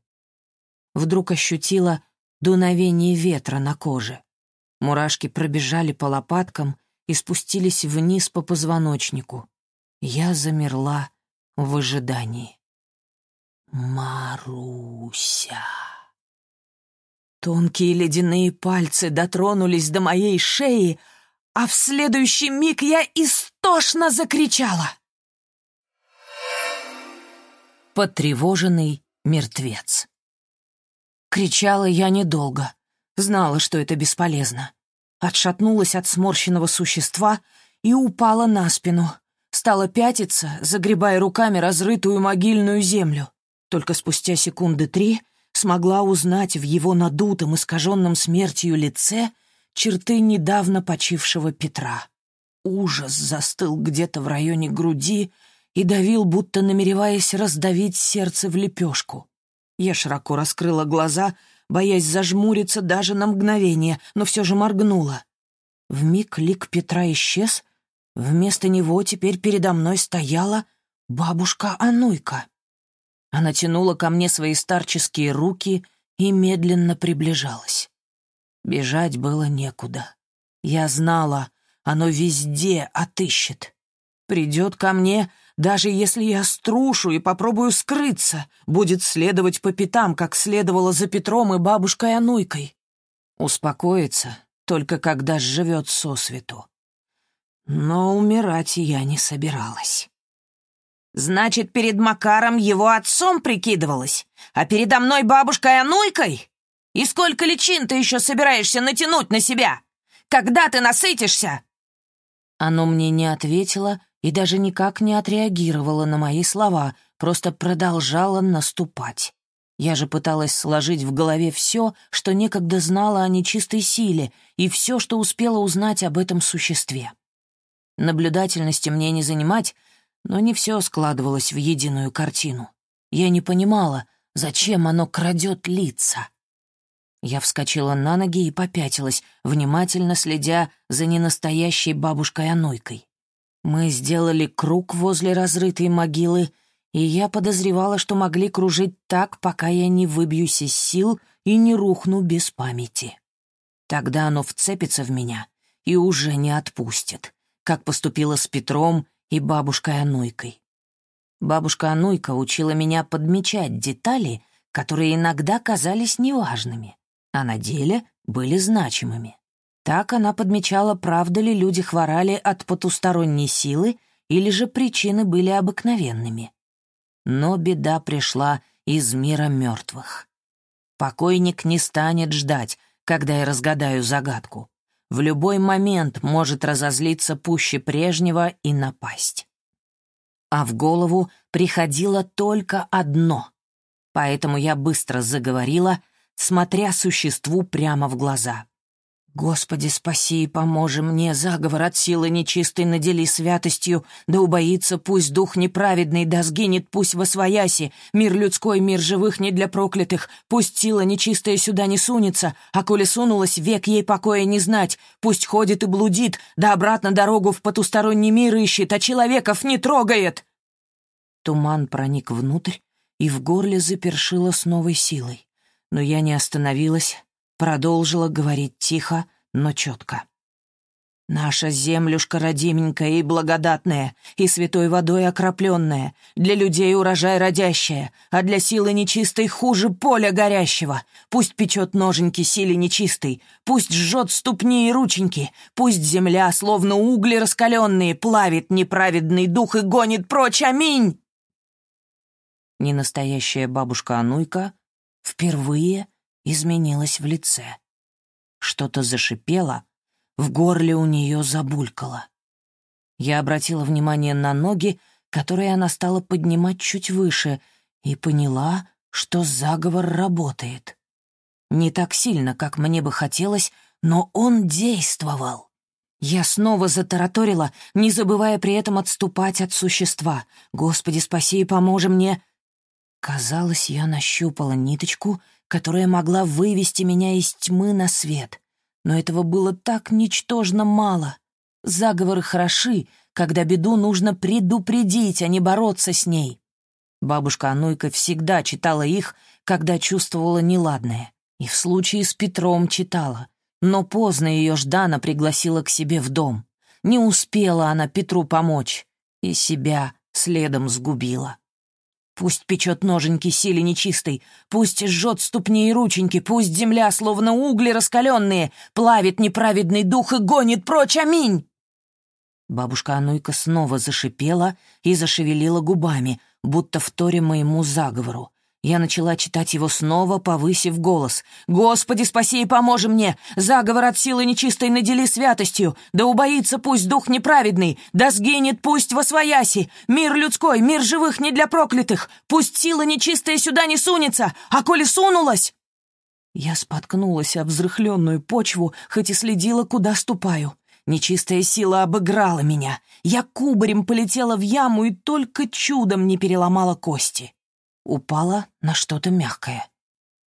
Вдруг ощутила дуновение ветра на коже. Мурашки пробежали по лопаткам и спустились вниз по позвоночнику. Я замерла в ожидании. «Маруся!» Тонкие ледяные пальцы дотронулись до моей шеи, а в следующий миг я истошно закричала. Потревоженный мертвец. Кричала я недолго, знала, что это бесполезно. Отшатнулась от сморщенного существа и упала на спину. Стала пятиться, загребая руками разрытую могильную землю. Только спустя секунды три смогла узнать в его надутом, искаженном смертью лице черты недавно почившего Петра. Ужас застыл где-то в районе груди и давил, будто намереваясь раздавить сердце в лепешку. Я широко раскрыла глаза, боясь зажмуриться даже на мгновение, но все же моргнула. Вмиг лик Петра исчез, вместо него теперь передо мной стояла бабушка Ануйка. Она тянула ко мне свои старческие руки и медленно приближалась. Бежать было некуда. Я знала, оно везде отыщет. Придет ко мне, Даже если я струшу и попробую скрыться, будет следовать по пятам, как следовало за Петром и бабушкой Ануйкой. Успокоиться только когда сживет сосвету. Но умирать я не собиралась. «Значит, перед Макаром его отцом прикидывалась, а передо мной бабушкой Ануйкой? И сколько личин ты еще собираешься натянуть на себя? Когда ты насытишься?» Оно мне не ответило и даже никак не отреагировало на мои слова, просто продолжало наступать. Я же пыталась сложить в голове все, что некогда знала о нечистой силе, и все, что успела узнать об этом существе. Наблюдательности мне не занимать, но не все складывалось в единую картину. Я не понимала, зачем оно крадет лица. Я вскочила на ноги и попятилась, внимательно следя за ненастоящей бабушкой-анойкой. Мы сделали круг возле разрытой могилы, и я подозревала, что могли кружить так, пока я не выбьюсь из сил и не рухну без памяти. Тогда оно вцепится в меня и уже не отпустит, как поступило с Петром и бабушкой Ануйкой. Бабушка Ануйка учила меня подмечать детали, которые иногда казались неважными, а на деле были значимыми. Так она подмечала, правда ли люди хворали от потусторонней силы или же причины были обыкновенными. Но беда пришла из мира мертвых. Покойник не станет ждать, когда я разгадаю загадку в любой момент может разозлиться пуще прежнего и напасть. А в голову приходило только одно, поэтому я быстро заговорила, смотря существу прямо в глаза. Господи, спаси и поможи мне, заговор от силы нечистой надели святостью, да убоится пусть дух неправедный, да сгинет пусть во свояси, мир людской, мир живых не для проклятых, пусть сила нечистая сюда не сунется, а коли сунулась, век ей покоя не знать, пусть ходит и блудит, да обратно дорогу в потусторонний мир ищет, а человеков не трогает. Туман проник внутрь и в горле запершило с новой силой, но я не остановилась, продолжила говорить тихо, но четко. «Наша землюшка родименькая и благодатная, и святой водой окропленная, для людей урожай родящая, а для силы нечистой хуже поля горящего. Пусть печет ноженьки силе нечистой, пусть жжет ступни и рученьки, пусть земля, словно угли раскаленные, плавит неправедный дух и гонит прочь, аминь!» Ненастоящая бабушка Ануйка впервые изменилась в лице. Что-то зашипело, в горле у нее забулькало. Я обратила внимание на ноги, которые она стала поднимать чуть выше, и поняла, что заговор работает. Не так сильно, как мне бы хотелось, но он действовал. Я снова затараторила, не забывая при этом отступать от существа. «Господи, спаси и поможи мне!» Казалось, я нащупала ниточку, которая могла вывести меня из тьмы на свет. Но этого было так ничтожно мало. Заговоры хороши, когда беду нужно предупредить, а не бороться с ней. Бабушка Ануйка всегда читала их, когда чувствовала неладное. И в случае с Петром читала. Но поздно ее Ждана пригласила к себе в дом. Не успела она Петру помочь. И себя следом сгубила. Пусть печет ноженьки силе нечистой, пусть жжет ступни и рученьки, пусть земля, словно угли раскаленные, плавит неправедный дух и гонит прочь, аминь!» Бабушка Ануйка снова зашипела и зашевелила губами, будто вторя моему заговору. Я начала читать его снова, повысив голос. «Господи, спаси и поможи мне! Заговор от силы нечистой надели святостью! Да убоится пусть дух неправедный! Да сгинет пусть во свояси! Мир людской, мир живых не для проклятых! Пусть сила нечистая сюда не сунется! А коли сунулась...» Я споткнулась об взрыхленную почву, хоть и следила, куда ступаю. Нечистая сила обыграла меня. Я кубарем полетела в яму и только чудом не переломала кости упала на что-то мягкое.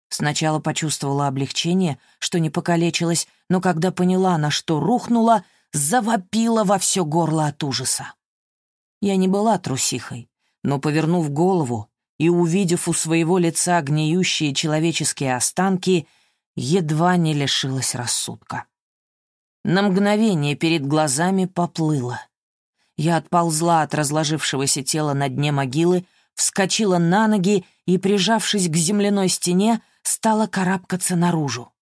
Сначала почувствовала облегчение, что не покалечилась, но когда поняла, на что рухнула, завопила во все горло от ужаса. Я не была трусихой, но, повернув голову и увидев у своего лица гниющие человеческие останки, едва не лишилась рассудка. На мгновение перед глазами поплыло. Я отползла от разложившегося тела на дне могилы, вскочила на ноги и, прижавшись к земляной стене, стала карабкаться наружу.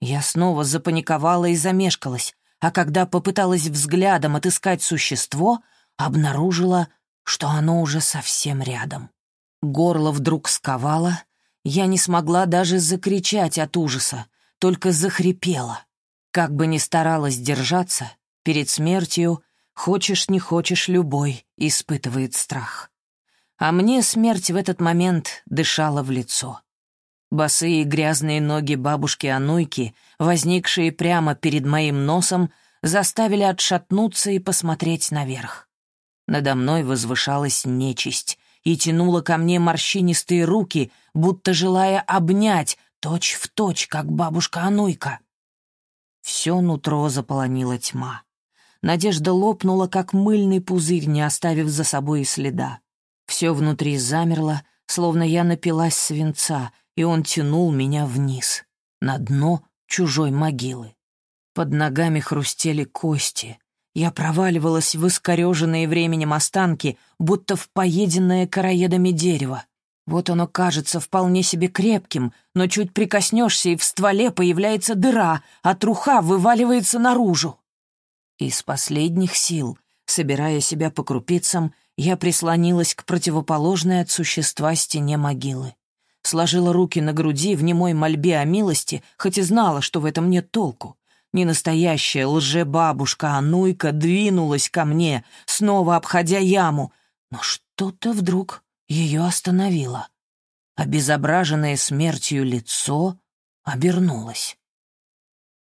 Я снова запаниковала и замешкалась, а когда попыталась взглядом отыскать существо, обнаружила, что оно уже совсем рядом. Горло вдруг сковало, я не смогла даже закричать от ужаса, только захрипела. Как бы ни старалась держаться, перед смертью, хочешь не хочешь, любой испытывает страх. А мне смерть в этот момент дышала в лицо. Босые грязные ноги бабушки Ануйки, возникшие прямо перед моим носом, заставили отшатнуться и посмотреть наверх. Надо мной возвышалась нечисть и тянула ко мне морщинистые руки, будто желая обнять, точь в точь, как бабушка Ануйка. Все нутро заполонила тьма. Надежда лопнула, как мыльный пузырь, не оставив за собой и следа. Все внутри замерло, словно я напилась свинца, и он тянул меня вниз, на дно чужой могилы. Под ногами хрустели кости. Я проваливалась в искореженные временем останки, будто в поеденное короедами дерево. Вот оно кажется вполне себе крепким, но чуть прикоснешься, и в стволе появляется дыра, а труха вываливается наружу. Из последних сил, собирая себя по крупицам, я прислонилась к противоположной от существа стене могилы. Сложила руки на груди в немой мольбе о милости, хоть и знала, что в этом нет толку. Ненастоящая лжебабушка Ануйка двинулась ко мне, снова обходя яму, но что-то вдруг ее остановило. Обезображенное смертью лицо обернулось.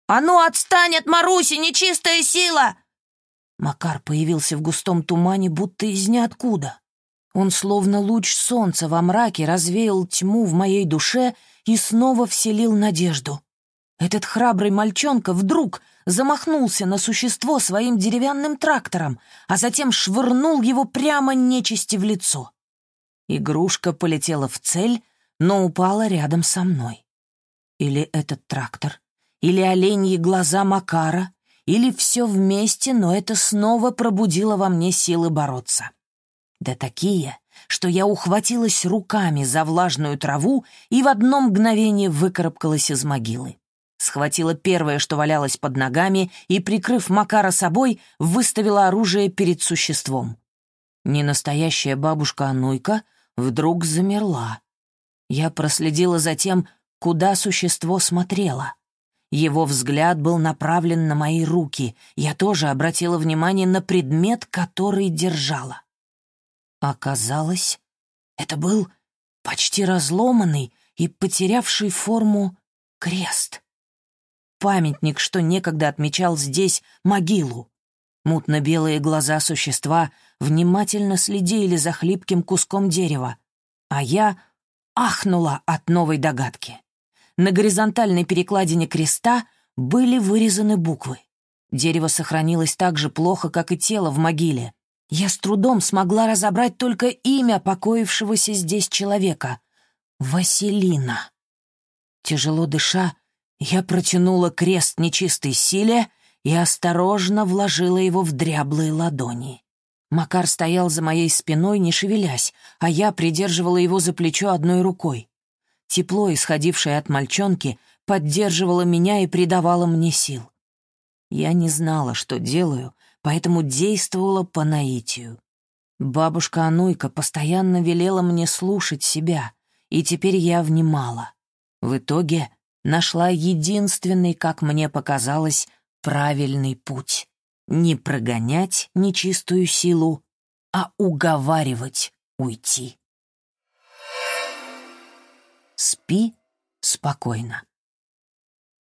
«А ну, отстань от Маруси, нечистая сила!» Макар появился в густом тумане, будто из ниоткуда. Он, словно луч солнца во мраке, развеял тьму в моей душе и снова вселил надежду. Этот храбрый мальчонка вдруг замахнулся на существо своим деревянным трактором, а затем швырнул его прямо нечисти в лицо. Игрушка полетела в цель, но упала рядом со мной. Или этот трактор, или оленьи глаза Макара, или все вместе, но это снова пробудило во мне силы бороться. Да такие, что я ухватилась руками за влажную траву и в одно мгновение выкарабкалась из могилы. Схватила первое, что валялось под ногами, и, прикрыв Макара собой, выставила оружие перед существом. Ненастоящая бабушка Ануйка вдруг замерла. Я проследила за тем, куда существо смотрело. Его взгляд был направлен на мои руки. Я тоже обратила внимание на предмет, который держала. Оказалось, это был почти разломанный и потерявший форму крест памятник, что некогда отмечал здесь могилу. Мутно-белые глаза существа внимательно следили за хлипким куском дерева, а я ахнула от новой догадки. На горизонтальной перекладине креста были вырезаны буквы. Дерево сохранилось так же плохо, как и тело в могиле. Я с трудом смогла разобрать только имя покоившегося здесь человека — Василина. Тяжело дыша, я протянула крест нечистой силе и осторожно вложила его в дряблые ладони. Макар стоял за моей спиной, не шевелясь, а я придерживала его за плечо одной рукой. Тепло, исходившее от мальчонки, поддерживало меня и придавало мне сил. Я не знала, что делаю, поэтому действовала по наитию. Бабушка Ануйка постоянно велела мне слушать себя, и теперь я внимала. В итоге нашла единственный, как мне показалось, правильный путь. Не прогонять нечистую силу, а уговаривать уйти. Спи спокойно.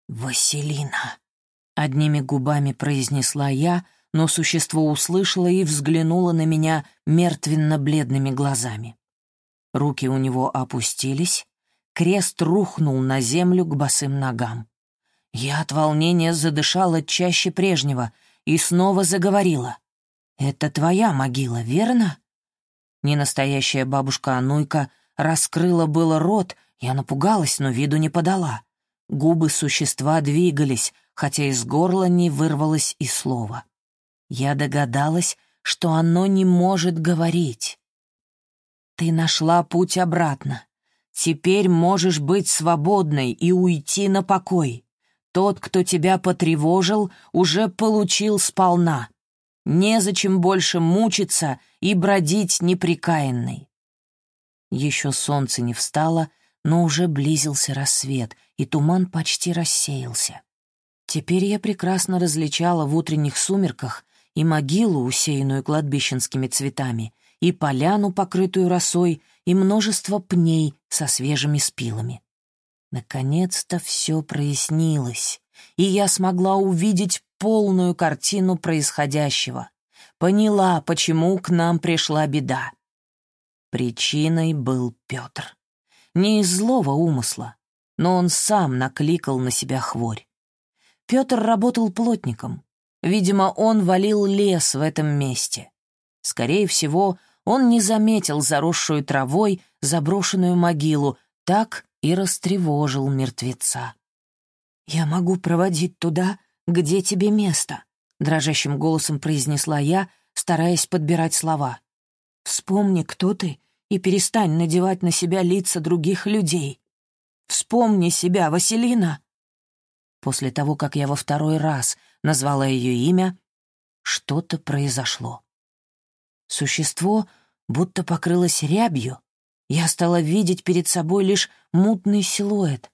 «Василина!» — одними губами произнесла я, но существо услышало и взглянуло на меня мертвенно-бледными глазами. Руки у него опустились, Крест рухнул на землю к босым ногам. Я от волнения задышала чаще прежнего и снова заговорила. «Это твоя могила, верно?» Ненастоящая бабушка Ануйка раскрыла было рот, я напугалась, но виду не подала. Губы существа двигались, хотя из горла не вырвалось и слова. Я догадалась, что оно не может говорить. Ты нашла путь обратно. Теперь можешь быть свободной и уйти на покой. Тот, кто тебя потревожил, уже получил сполна. Незачем больше мучиться и бродить неприкаянной. Еще солнце не встало, но уже близился рассвет, и туман почти рассеялся. Теперь я прекрасно различала в утренних сумерках и могилу, усеянную кладбищенскими цветами, и поляну, покрытую росой, и множество пней со свежими спилами. Наконец-то все прояснилось, и я смогла увидеть полную картину происходящего. Поняла, почему к нам пришла беда. Причиной был Петр. Не из злого умысла, но он сам накликал на себя хворь. Петр работал плотником. Видимо, он валил лес в этом месте. Скорее всего, он не заметил заросшую травой заброшенную могилу, так и растревожил мертвеца. «Я могу проводить туда, где тебе место», — дрожащим голосом произнесла я, стараясь подбирать слова. «Вспомни, кто ты, и перестань надевать на себя лица других людей. Вспомни себя, Василина!» После того, как я во второй раз назвала ее имя, что-то произошло. Существо будто покрылось рябью, я стала видеть перед собой лишь мутный силуэт,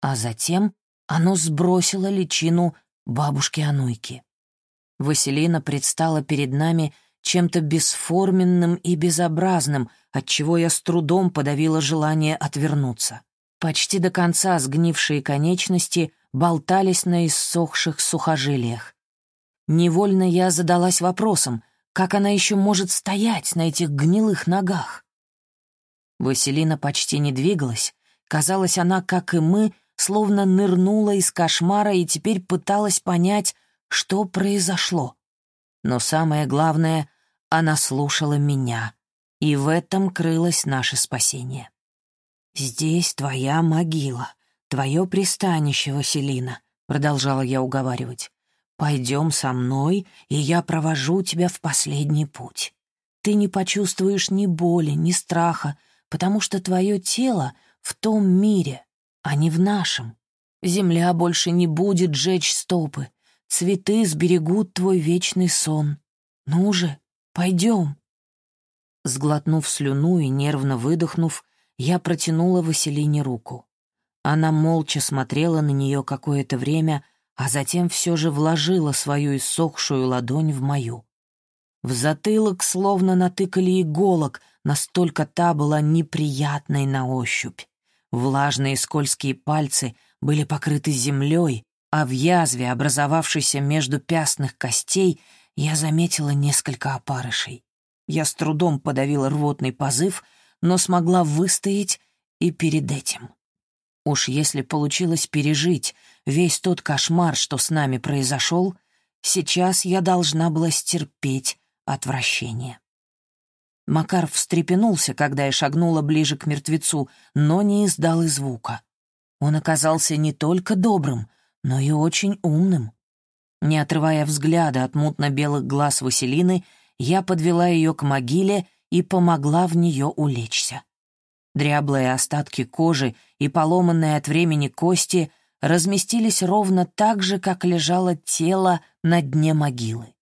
а затем оно сбросило личину бабушки Ануйки. Василина предстала перед нами чем-то бесформенным и безобразным, отчего я с трудом подавила желание отвернуться. Почти до конца сгнившие конечности болтались на иссохших сухожилиях. Невольно я задалась вопросом, как она еще может стоять на этих гнилых ногах? Василина почти не двигалась. Казалось, она, как и мы, словно нырнула из кошмара и теперь пыталась понять, что произошло. Но самое главное, она слушала меня, и в этом крылось наше спасение. «Здесь твоя могила, твое пристанище, Василина», — продолжала я уговаривать. «Пойдем со мной, и я провожу тебя в последний путь. Ты не почувствуешь ни боли, ни страха, потому что твое тело в том мире, а не в нашем. Земля больше не будет жечь стопы, цветы сберегут твой вечный сон. Ну же, пойдем. Сглотнув слюну и нервно выдохнув, я протянула Василине руку. Она молча смотрела на нее какое-то время, а затем все же вложила свою иссохшую ладонь в мою. В затылок словно натыкали иголок — настолько та была неприятной на ощупь. Влажные скользкие пальцы были покрыты землей, а в язве, образовавшейся между пястных костей, я заметила несколько опарышей. Я с трудом подавила рвотный позыв, но смогла выстоять и перед этим. Уж если получилось пережить весь тот кошмар, что с нами произошел, сейчас я должна была стерпеть отвращение. Макар встрепенулся, когда я шагнула ближе к мертвецу, но не издал и звука. Он оказался не только добрым, но и очень умным. Не отрывая взгляда от мутно-белых глаз Василины, я подвела ее к могиле и помогла в нее улечься. Дряблые остатки кожи и поломанные от времени кости разместились ровно так же, как лежало тело на дне могилы.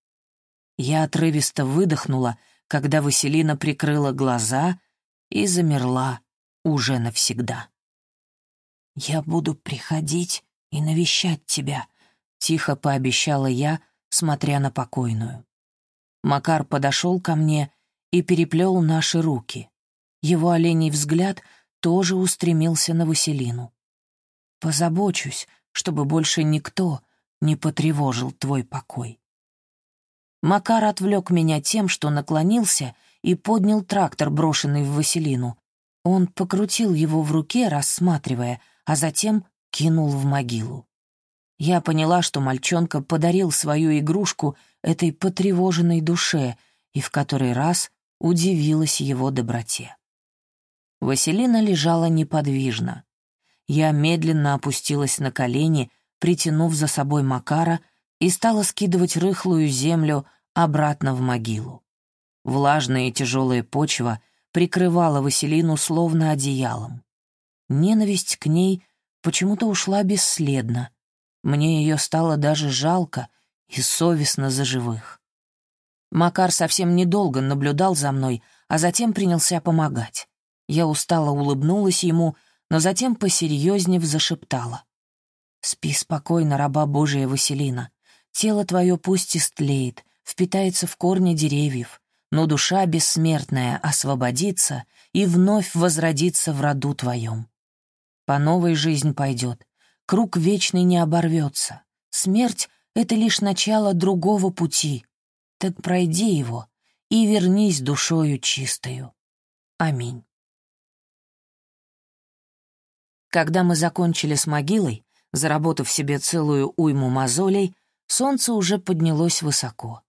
Я отрывисто выдохнула — когда Василина прикрыла глаза и замерла уже навсегда. «Я буду приходить и навещать тебя», — тихо пообещала я, смотря на покойную. Макар подошел ко мне и переплел наши руки. Его оленей взгляд тоже устремился на Василину. «Позабочусь, чтобы больше никто не потревожил твой покой». Макар отвлек меня тем, что наклонился и поднял трактор, брошенный в Василину. Он покрутил его в руке, рассматривая, а затем кинул в могилу. Я поняла, что мальчонка подарил свою игрушку этой потревоженной душе и в который раз удивилась его доброте. Василина лежала неподвижно. Я медленно опустилась на колени, притянув за собой Макара — и стала скидывать рыхлую землю обратно в могилу. Влажная и тяжелая почва прикрывала Василину словно одеялом. Ненависть к ней почему-то ушла бесследно. Мне ее стало даже жалко и совестно за живых. Макар совсем недолго наблюдал за мной, а затем принялся помогать. Я устало улыбнулась ему, но затем посерьезнее зашептала. «Спи спокойно, раба Божия Василина. Тело твое пусть истлеет, впитается в корни деревьев, но душа бессмертная освободится и вновь возродится в роду твоем. По новой жизнь пойдет, круг вечный не оборвется. Смерть — это лишь начало другого пути. Так пройди его и вернись душою чистою. Аминь. Когда мы закончили с могилой, заработав себе целую уйму мозолей, солнце уже поднялось высоко.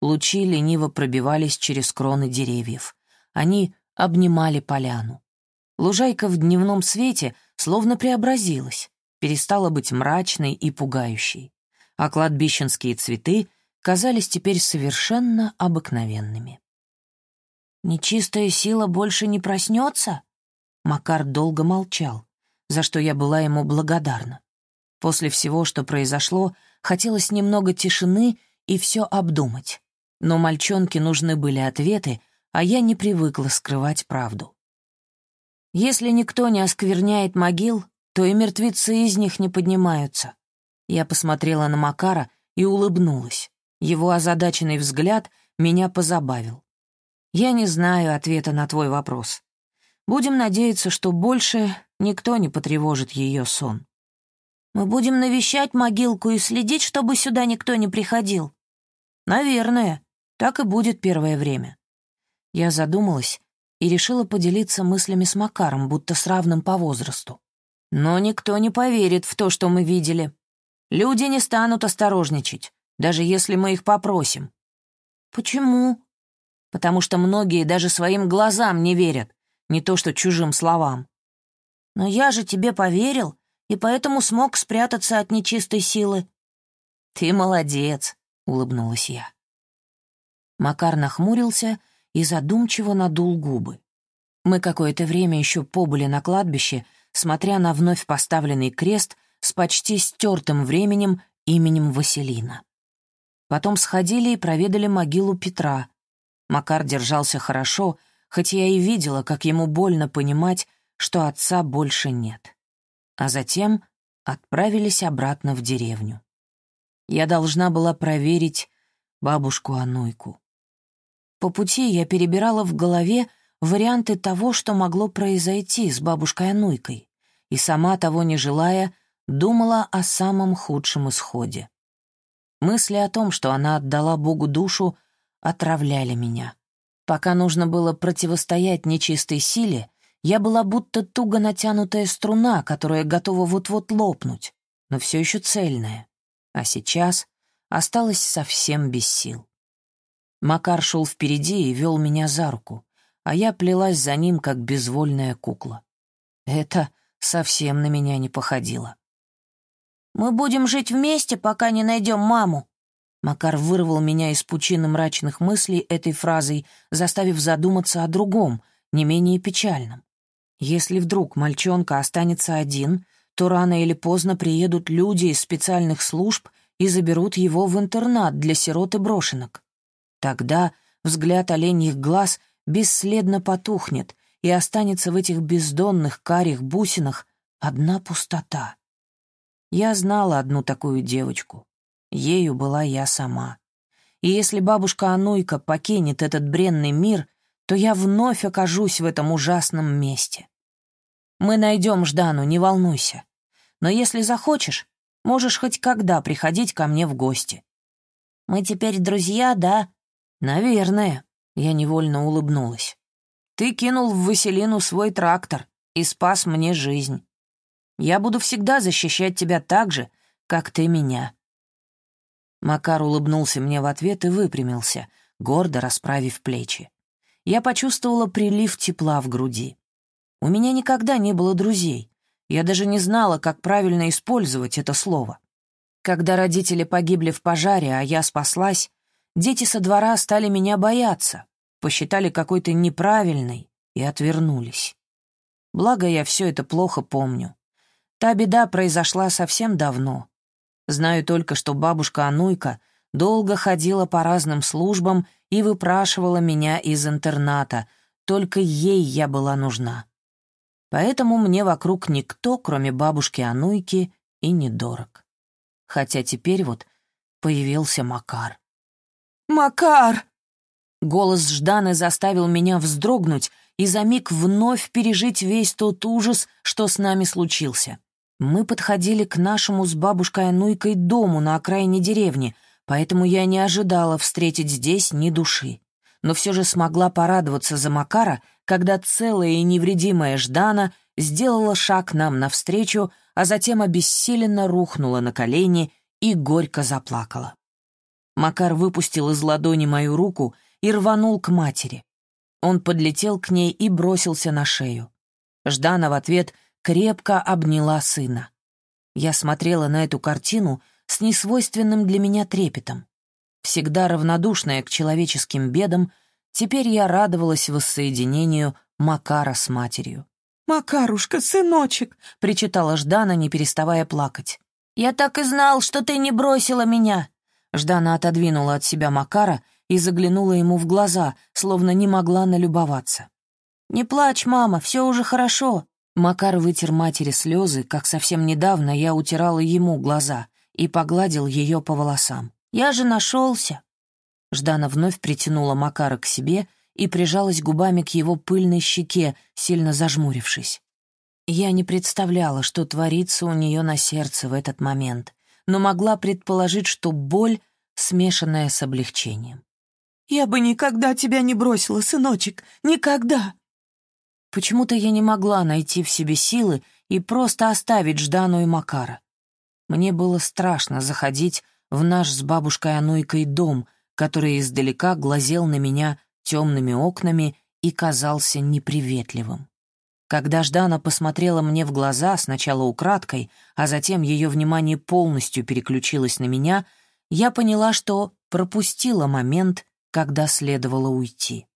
Лучи лениво пробивались через кроны деревьев. Они обнимали поляну. Лужайка в дневном свете словно преобразилась, перестала быть мрачной и пугающей, а кладбищенские цветы казались теперь совершенно обыкновенными. «Нечистая сила больше не проснется?» Макар долго молчал, за что я была ему благодарна. После всего, что произошло, хотелось немного тишины и все обдумать. Но мальчонке нужны были ответы, а я не привыкла скрывать правду. Если никто не оскверняет могил, то и мертвецы из них не поднимаются. Я посмотрела на Макара и улыбнулась. Его озадаченный взгляд меня позабавил. Я не знаю ответа на твой вопрос. Будем надеяться, что больше никто не потревожит ее сон. Мы будем навещать могилку и следить, чтобы сюда никто не приходил. Наверное, так и будет первое время. Я задумалась и решила поделиться мыслями с Макаром, будто с равным по возрасту. Но никто не поверит в то, что мы видели. Люди не станут осторожничать, даже если мы их попросим. Почему? Потому что многие даже своим глазам не верят, не то что чужим словам. Но я же тебе поверил, и поэтому смог спрятаться от нечистой силы. «Ты молодец», — улыбнулась я. Макар нахмурился и задумчиво надул губы. Мы какое-то время еще побыли на кладбище, смотря на вновь поставленный крест с почти стертым временем именем Василина. Потом сходили и проведали могилу Петра. Макар держался хорошо, хоть я и видела, как ему больно понимать, что отца больше нет а затем отправились обратно в деревню. Я должна была проверить бабушку Ануйку. По пути я перебирала в голове варианты того, что могло произойти с бабушкой Ануйкой, и сама того не желая, думала о самом худшем исходе. Мысли о том, что она отдала Богу душу, отравляли меня. Пока нужно было противостоять нечистой силе, я была будто туго натянутая струна, которая готова вот-вот лопнуть, но все еще цельная. А сейчас осталась совсем без сил. Макар шел впереди и вел меня за руку, а я плелась за ним, как безвольная кукла. Это совсем на меня не походило. «Мы будем жить вместе, пока не найдем маму». Макар вырвал меня из пучины мрачных мыслей этой фразой, заставив задуматься о другом, не менее печальном. Если вдруг мальчонка останется один, то рано или поздно приедут люди из специальных служб и заберут его в интернат для сирот и брошенок. Тогда взгляд оленьих глаз бесследно потухнет, и останется в этих бездонных карих бусинах одна пустота. Я знала одну такую девочку. Ею была я сама. И если бабушка Ануйка покинет этот бренный мир, то я вновь окажусь в этом ужасном месте. Мы найдем Ждану, не волнуйся. Но если захочешь, можешь хоть когда приходить ко мне в гости. Мы теперь друзья, да? Наверное. Я невольно улыбнулась. Ты кинул в Василину свой трактор и спас мне жизнь. Я буду всегда защищать тебя так же, как ты меня. Макар улыбнулся мне в ответ и выпрямился, гордо расправив плечи я почувствовала прилив тепла в груди. У меня никогда не было друзей. Я даже не знала, как правильно использовать это слово. Когда родители погибли в пожаре, а я спаслась, дети со двора стали меня бояться, посчитали какой-то неправильной и отвернулись. Благо, я все это плохо помню. Та беда произошла совсем давно. Знаю только, что бабушка Ануйка долго ходила по разным службам и выпрашивала меня из интерната, только ей я была нужна. Поэтому мне вокруг никто, кроме бабушки Ануйки, и недорог. Хотя теперь вот появился Макар. «Макар!» Голос Жданы заставил меня вздрогнуть и за миг вновь пережить весь тот ужас, что с нами случился. Мы подходили к нашему с бабушкой Ануйкой дому на окраине деревни, поэтому я не ожидала встретить здесь ни души. Но все же смогла порадоваться за Макара, когда целая и невредимая Ждана сделала шаг нам навстречу, а затем обессиленно рухнула на колени и горько заплакала. Макар выпустил из ладони мою руку и рванул к матери. Он подлетел к ней и бросился на шею. Ждана в ответ крепко обняла сына. Я смотрела на эту картину с несвойственным для меня трепетом. Всегда равнодушная к человеческим бедам, теперь я радовалась воссоединению Макара с матерью. «Макарушка, сыночек!» — причитала Ждана, не переставая плакать. «Я так и знал, что ты не бросила меня!» Ждана отодвинула от себя Макара и заглянула ему в глаза, словно не могла налюбоваться. «Не плачь, мама, все уже хорошо». Макар вытер матери слезы, как совсем недавно я утирала ему глаза, и погладил ее по волосам. «Я же нашелся». Ждана вновь притянула Макара к себе и прижалась губами к его пыльной щеке, сильно зажмурившись. Я не представляла, что творится у нее на сердце в этот момент, но могла предположить, что боль, смешанная с облегчением. «Я бы никогда тебя не бросила, сыночек, никогда!» Почему-то я не могла найти в себе силы и просто оставить Ждану и Макара. Мне было страшно заходить в наш с бабушкой Ануйкой дом, который издалека глазел на меня темными окнами и казался неприветливым. Когда Ждана посмотрела мне в глаза, сначала украдкой, а затем ее внимание полностью переключилось на меня, я поняла, что пропустила момент, когда следовало уйти.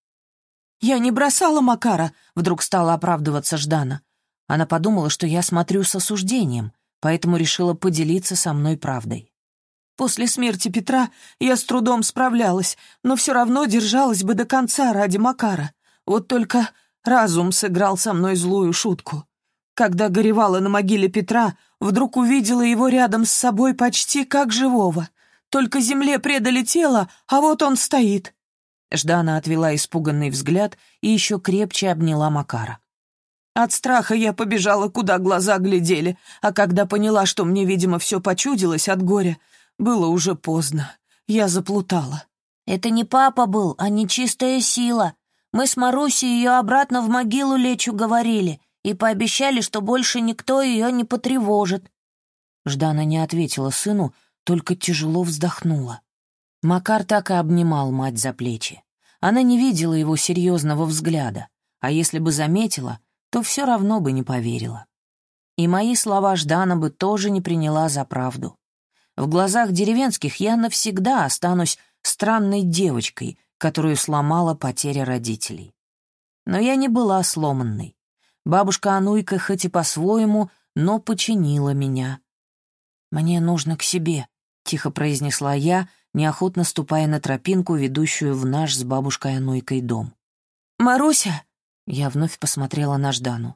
«Я не бросала Макара», — вдруг стала оправдываться Ждана. Она подумала, что я смотрю с осуждением, поэтому решила поделиться со мной правдой. «После смерти Петра я с трудом справлялась, но все равно держалась бы до конца ради Макара. Вот только разум сыграл со мной злую шутку. Когда горевала на могиле Петра, вдруг увидела его рядом с собой почти как живого — только земле предали тело, а вот он стоит». Ждана отвела испуганный взгляд и еще крепче обняла Макара. От страха я побежала, куда глаза глядели, а когда поняла, что мне, видимо, все почудилось от горя, было уже поздно. Я заплутала. «Это не папа был, а нечистая сила. Мы с Марусей ее обратно в могилу лечу говорили и пообещали, что больше никто ее не потревожит». Ждана не ответила сыну, только тяжело вздохнула. Макар так и обнимал мать за плечи. Она не видела его серьезного взгляда, а если бы заметила, то все равно бы не поверила. И мои слова Ждана бы тоже не приняла за правду. В глазах деревенских я навсегда останусь странной девочкой, которую сломала потеря родителей. Но я не была сломанной. Бабушка Ануйка хоть и по-своему, но починила меня. «Мне нужно к себе», — тихо произнесла я, неохотно ступая на тропинку, ведущую в наш с бабушкой Ануйкой дом. «Маруся!» — я вновь посмотрела на Ждану.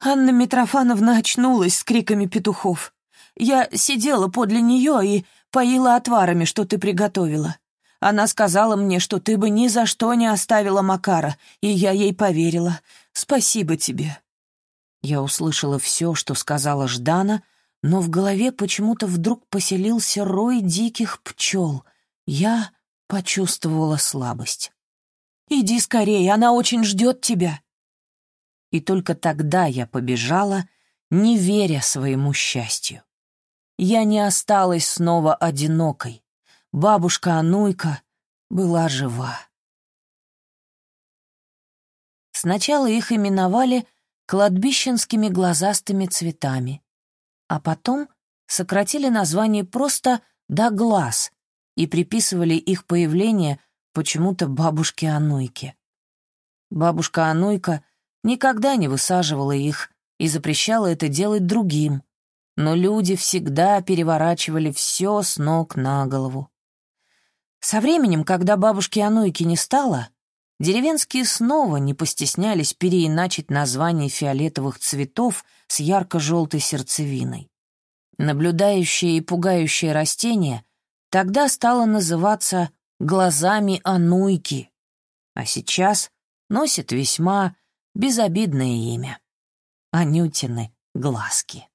«Анна Митрофановна очнулась с криками петухов. Я сидела подле нее и поила отварами, что ты приготовила. Она сказала мне, что ты бы ни за что не оставила Макара, и я ей поверила. Спасибо тебе». Я услышала все, что сказала Ждана, но в голове почему-то вдруг поселился рой диких пчел. Я почувствовала слабость. «Иди скорее, она очень ждет тебя!» И только тогда я побежала, не веря своему счастью. Я не осталась снова одинокой. Бабушка Ануйка была жива. Сначала их именовали кладбищенскими глазастыми цветами, а потом сократили название просто до глаз, и приписывали их появление почему-то бабушке Ануйке. Бабушка Ануйка никогда не высаживала их и запрещала это делать другим, но люди всегда переворачивали все с ног на голову. Со временем, когда бабушки Ануйки не стало, деревенские снова не постеснялись переиначить название фиолетовых цветов с ярко-желтой сердцевиной. Наблюдающее и пугающее растение тогда стало называться глазами Ануйки, а сейчас носит весьма безобидное имя — Анютины глазки.